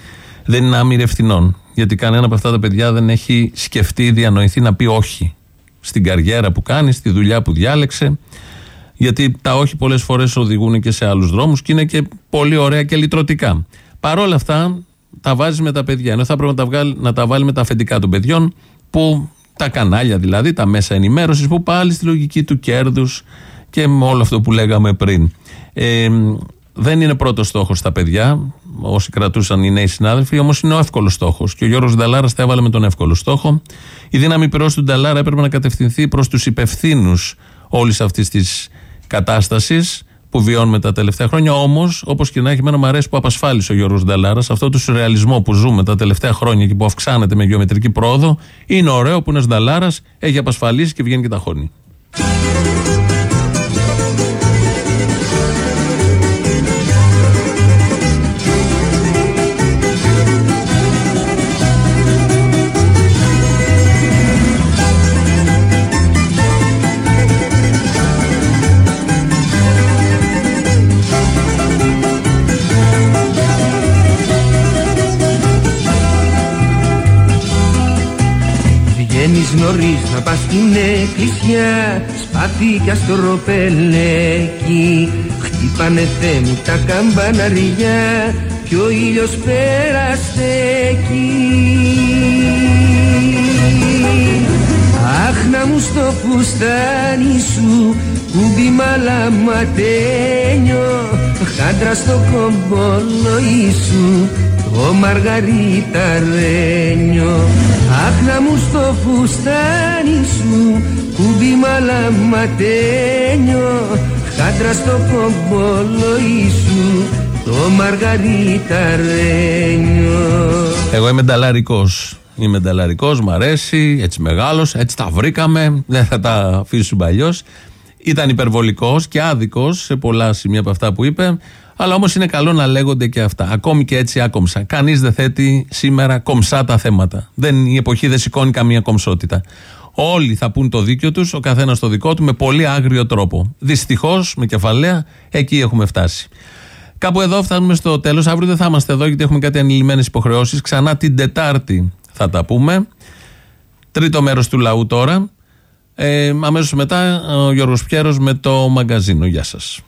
δεν είναι άμυροι ευθυνών. Γιατί κανένα από αυτά τα παιδιά δεν έχει σκεφτεί, διανοηθεί να πει όχι στην καριέρα που κάνεις, στη δουλειά που διάλεξε. Γιατί τα όχι πολλές φορές οδηγούν και σε άλλους δρόμους και είναι και πολύ ωραία και λυτρωτικά. Παρ' όλα αυτά, τα βάζεις με τα παιδιά. Ενώ θα πρέπει να τα, βγάλει, να τα βάλει με τα αφεντικά των παιδιών, που τα κανάλια δηλαδή, τα μέσα ενημέρωσης, που πάλι στη λογική του κέρδους και με όλο αυτό που λέγαμε πριν. Ε, δεν είναι πρώτος στόχος στα παιδιά, όσοι κρατούσαν οι νέοι συνάδελφοι, όμως είναι ο εύκολος στόχος. Και ο Γιώργος Νταλάρας τα έβαλε με τον εύκολο στόχο. Η δύναμη πυρός του Νταλάρα έπρεπε να κατευθυνθεί προς τους υπευθύνους όλης αυτής της κατάστασης που βιώνουμε τα τελευταία χρόνια. Όμως, όπως και να έχει, εμένα μου αρέσει που απασφάλισε ο Γιώργος Νταλάρας αυτό το σουρεαλισμό που ζούμε τα τελευταία χρόνια και που αυξάνεται με γεωμετρική πρόοδο. Είναι ωραίο που ένας Νταλάρας έχει απασφαλίσει και βγαίνει και τα χώνει.
Νωρίς να πας στην εκκλησιά Σπάθη κι αστροπελέκι Χτύπανε Θεέ μου τα καμπαναριά Κι ο ήλιος πέρασε εκεί. Αχ να μου στο φουστάνι σου Κουμπί μαλαματένιο Χάντρα στο κομπολόι σου Το μαργαριταρένιο Αχ να μου στο φουστάνι σου Κουμπί μαλαματένιο Χάντρα στο κομπολόι σου Το μαργαριταρένιο
Εγώ είμαι νταλαρικός. Είμαι νταλαρικός, μ' αρέσει, έτσι μεγάλος, έτσι τα βρήκαμε. Δεν θα τα αφήσουμε αλλιώ. Ήταν υπερβολικός και άδικος σε πολλά σημεία από αυτά που είπε. Αλλά όμως είναι καλό να λέγονται και αυτά. Ακόμη και έτσι άκομψα. Κανείς δεν θέτει σήμερα κομψά τα θέματα. Δεν, η εποχή δεν σηκώνει καμία κομψότητα. Όλοι θα πούν το δίκιο τους, ο καθένας το δικό του, με πολύ άγριο τρόπο. Δυστυχώς, με κεφαλαία, εκεί έχουμε φτάσει. Κάπου εδώ φτάνουμε στο τέλος. Αύριο δεν θα είμαστε εδώ γιατί έχουμε κάτι ανηλυμένες υποχρεώσεις. Ξανά την Τετάρτη θα τα πούμε. Τρίτο μέρος του λαού τώρα. Ε, Αμέσως μετά ο Γιώργος Πιέρος με το μαγκαζίνο. Γεια σας.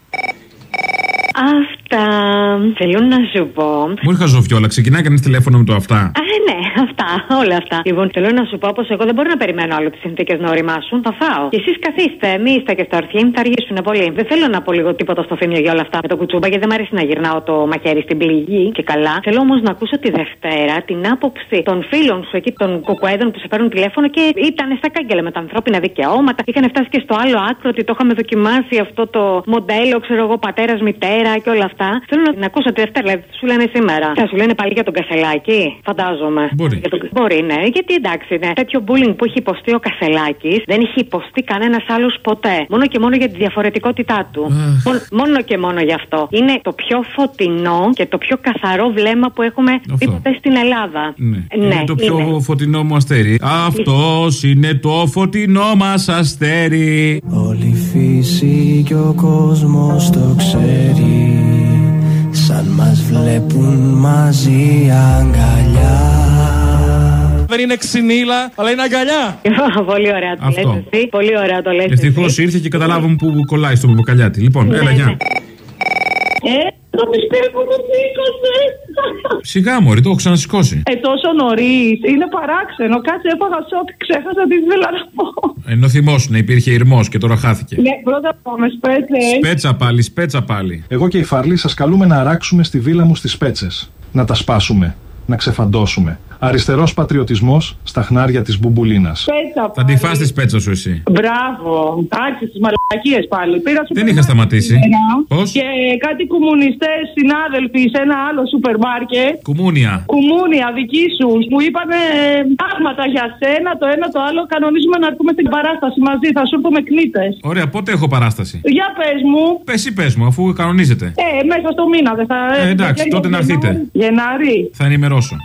Αυτά. Θέλω να σου πω.
Μου είχα ζωφιόλα, ξεκινάει κανείς τηλέφωνο με το αυτά;
Α, ναι, αυτά, όλα αυτά. Λοιπόν, θέλω να σου πω πως εγώ δεν μπορώ να περιμένω άλλο τις συνθήκες να οριμάσουν. Θα φάω. Και εσείς καθίστε, μη είστε και στο αρχή, θα αργήσουν πολύ. Δεν θέλω να πω λίγο τίποτα στο θύμιο για όλα αυτά με το κουτσούμπα, γιατί δεν μου αρέσει να γυρνάω το μαχαίρι στην πληγή και καλά. Θέλω όμως να ακούσω τη Δευτέρα την άποψη των φίλων σου εκεί, των κουκουέδων που σε παίρνουν τηλέφωνο και ήταν στα κάγκελα με τα ανθρώπινα δικαιώματα. Είχαν φτάσει και στο άλλο άκρο ότι το είχαμε δοκιμάσει αυτό το μοντέλο, ξέρω εγώ, πατέρας, μητέρα και όλα αυτά. Θέλω να, να ακούσω τη Δευτέρα, δηλαδή τι σου λένε σήμερα. Θα σου λένε πάλι για τον Κασελάκη, φαντάζομαι.
Μπορεί.
Για τον... Μπορεί, ναι, γιατί εντάξει, ναι. Τέτοιο bullying που έχει υποστεί ο Κασελάκης δεν έχει υποστεί κανένας άλλος ποτέ. Μόνο και μόνο για τη διαφορετικότητά του. Μόνο, μόνο και μόνο γι' αυτό. Είναι το πιο φωτεινό και το πιο καθαρό βλέμμα που έχουμε δει ποτέ στην Ελλάδα.
Ναι. είναι το πιο φωτεινό μου αστέρι. Αυτός είναι το φωτεινό μας αστέρι.
Όλη η φύση και ο κόσμος το ξέρει Σαν μας βλέπουν μαζί αγκαλιά
Δεν είναι ξυνήλα, αλλά είναι αγκαλιά.
Πολύ ωραία το
Αυτό.
λες εσύ. Πολύ ωραία το λες
Ευτυχώς
εσύ.
ήρθε και καταλάβαμε που κολλάει στο μπουκαλιάτι. Λοιπόν,
Ναι,
έλα,
ναι.
γεια.
Ε, το πιστεύω που σήκωσε.
Σιγά μου, το έχω ξανασηκώσει.
Ε, τόσο νωρίς. Είναι παράξενο. Κάτσε, έφαγα σοκ. Ξέχασα τι ήθελα να πω.
Ενώ θυμόσουν, υπήρχε ηρμός και τώρα χάθηκε.
Ναι, πρώτα πάμε σπέτσες.
Σπέτσα πάλι, σπέτσα πάλι.
Εγώ και η Φαρλή σας καλούμε να αράξουμε στη βίλα μου στις Πέτσε. Να τα σπάσουμε. Να ξεφαντώσουμε. Αριστερός πατριωτισμός στα χνάρια της Μπουμπουλίνας.
Σπέτσα.
Θα τη φας της σπέτσα σου εσύ.
Μπράβο. Άρχισε τι μαλακίες πάλι. Πήρα σούπερ
Δεν είχα
μάρκετ
σταματήσει.
σήμερα
Πώς;
Και κάτι κομμουνιστές συνάδελφοι σε ένα άλλο σούπερ μάρκετ.
Κουμούνια.
Κουμούνια δική σου που είπαν πράγματα για σένα, το ένα το άλλο. Κανονίζουμε να έρθουμε στην παράσταση μαζί. Θα σου έρθουμε κνήτες.
Ωραία, πότε έχω παράσταση;
Για πες μου.
Πες ή πες μου, αφού κανονίζεται.
Ε, μέσα στο μήνα δεν θα.
Ε, εντάξει, τότε να έρθείτε.
Γενάρη.
Θα ενημερώσω.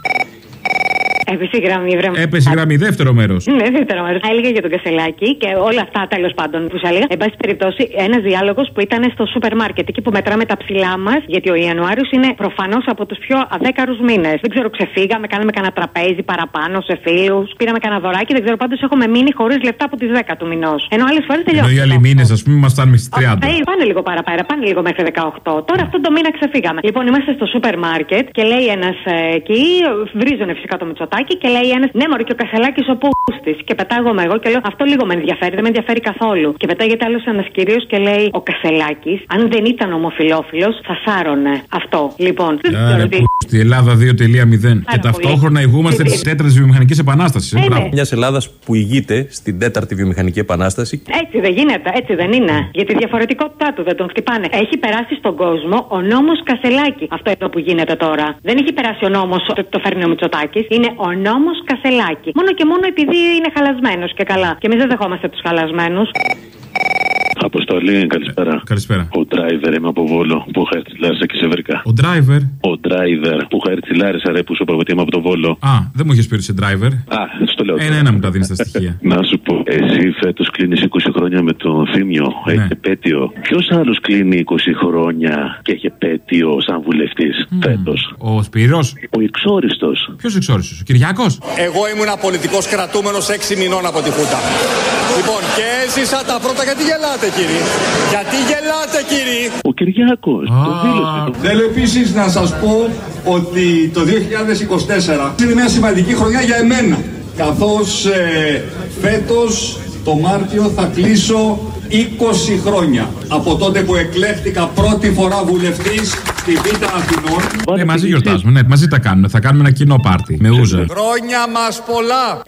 you Έπεσε η γραμμή, βρε.
Έπεσε η γραμμή, δεύτερο μέρος.
Ναι, δεύτερο μέρος. Έλεγα για τον Κασελάκη και όλα αυτά τέλος πάντων που σου έλεγα. Εν πάση περιπτώσει, ένας διάλογος που ήταν στο σούπερ μάρκετ, εκεί που μετράμε τα ψηλά μας, γιατί ο Ιανουάριος είναι προφανώς από τους πιο αδέκαρους μήνες. Δεν ξέρω, ξεφύγαμε, κάναμε κανένα τραπέζι παραπάνω σε φίλους, πήραμε κανένα δωράκι, δεν ξέρω πάντως έχουμε μείνει χωρίς λεφτά από τις 10 του μηνός. Ενώ άλλες φορές
Ενώ
τελειώσαμε.
οι άλλοι μήνες, ας πούμε, μα φτάνουμε στι 30.
Ε, πάνε λίγο παραπέρα, πάνε λίγο μέχρι 18. Τώρα αυτόν το μήνα ξεφύγαμε. Λοιπόν, είμαστε στο σούπερ μάρκετ και λέει ένας εκεί, βρίζωνε φυσικά το μυτσοτάκι και λέει ένας, ναι, μωρή και ο Κασελάκης ο πούστης. Και πετάγομαι εγώ και λέω, αυτό λίγο με ενδιαφέρει, δεν με ενδιαφέρει καθόλου. Και πετάγεται άλλος ένας κύριο και λέει, ο Κασελάκης, αν δεν ήταν ομοφυλόφιλο, θα σάρωνε. Αυτό. Λοιπόν, δεν ξέρω
Άρα,
τι.
που στη Ελλάδα 2.0. Και ταυτόχρονα ηγούμαστε
Γιατί-
τη τέταρτη βιομηχανική επανάσταση.
Ε, ναι.
Μιας Ελλάδας που ηγείται στην τέταρτη βιομηχανική επανάσταση.
Έτσι δεν γίνεται, έτσι δεν είναι. Για τη διαφορετικότητά του δεν τον χτυπάνε. Έχει περάσει στον κόσμο ο νόμος Κασελάκη. Αυτό εδώ που γίνεται τώρα. Δεν έχει περάσει ο νόμος, το, το φέρνει ο Μητσοτάκης. Είναι ο νόμος Κασελάκη. Μόνο και μόνο επειδή είναι χαλασμένος και καλά. Και εμείς δεν δεχόμαστε τους χαλασμένους.
Αποστολή, καλησπέρα.
Καλησπέρα.
Ο driver είμαι από Βόλο που είχα έρθει στη Λάρισα και σε βρήκα.
Ο driver;
Ο driver που είχα έρθει στη Λάρισα, ρε, που σου είπα ότι είμαι από το Βόλο.
Α, δεν μου είχες πει ότι είσαι driver.
Α, στο λέω.
Ένα-ένα μου τα δίνεις τα στοιχεία.
Να σου πω, Εσύ φέτος κλείνεις 20 χρόνια με τον Θήμιο.
Ναι.
Έχει επέτειο. Ποιος άλλος κλείνει 20 χρόνια και έχει επέτειο σαν βουλευτής φέτος;
Ο Σπύρος;
Ο εξόριστο.
Ποιος εξόριστο, ο Κυριάκος;
Εγώ ήμουν πολιτικό κρατούμενος 6 μηνών από τη Χούτα. Λοιπόν, και έζησα τα πρώτα. Γιατί γελάτε, κύριε. Γιατί γελάτε, κύριε;
Ο Κυριάκος. Το δήλωσε.
Θέλω επίσης να σας πω ότι το 2024 είναι μια σημαντική χρονιά για εμένα. Καθώς ε, φέτος το Μάρτιο θα κλείσω 20 χρόνια από τότε που εκλέχτηκα πρώτη φορά βουλευτής στη Β' Αθηνών.
Ε, μαζί γιορτάζουμε, ναι, μαζί τα κάνουμε. Θα κάνουμε ένα κοινό πάρτι με ούζα.
Χρόνια μας πολλά!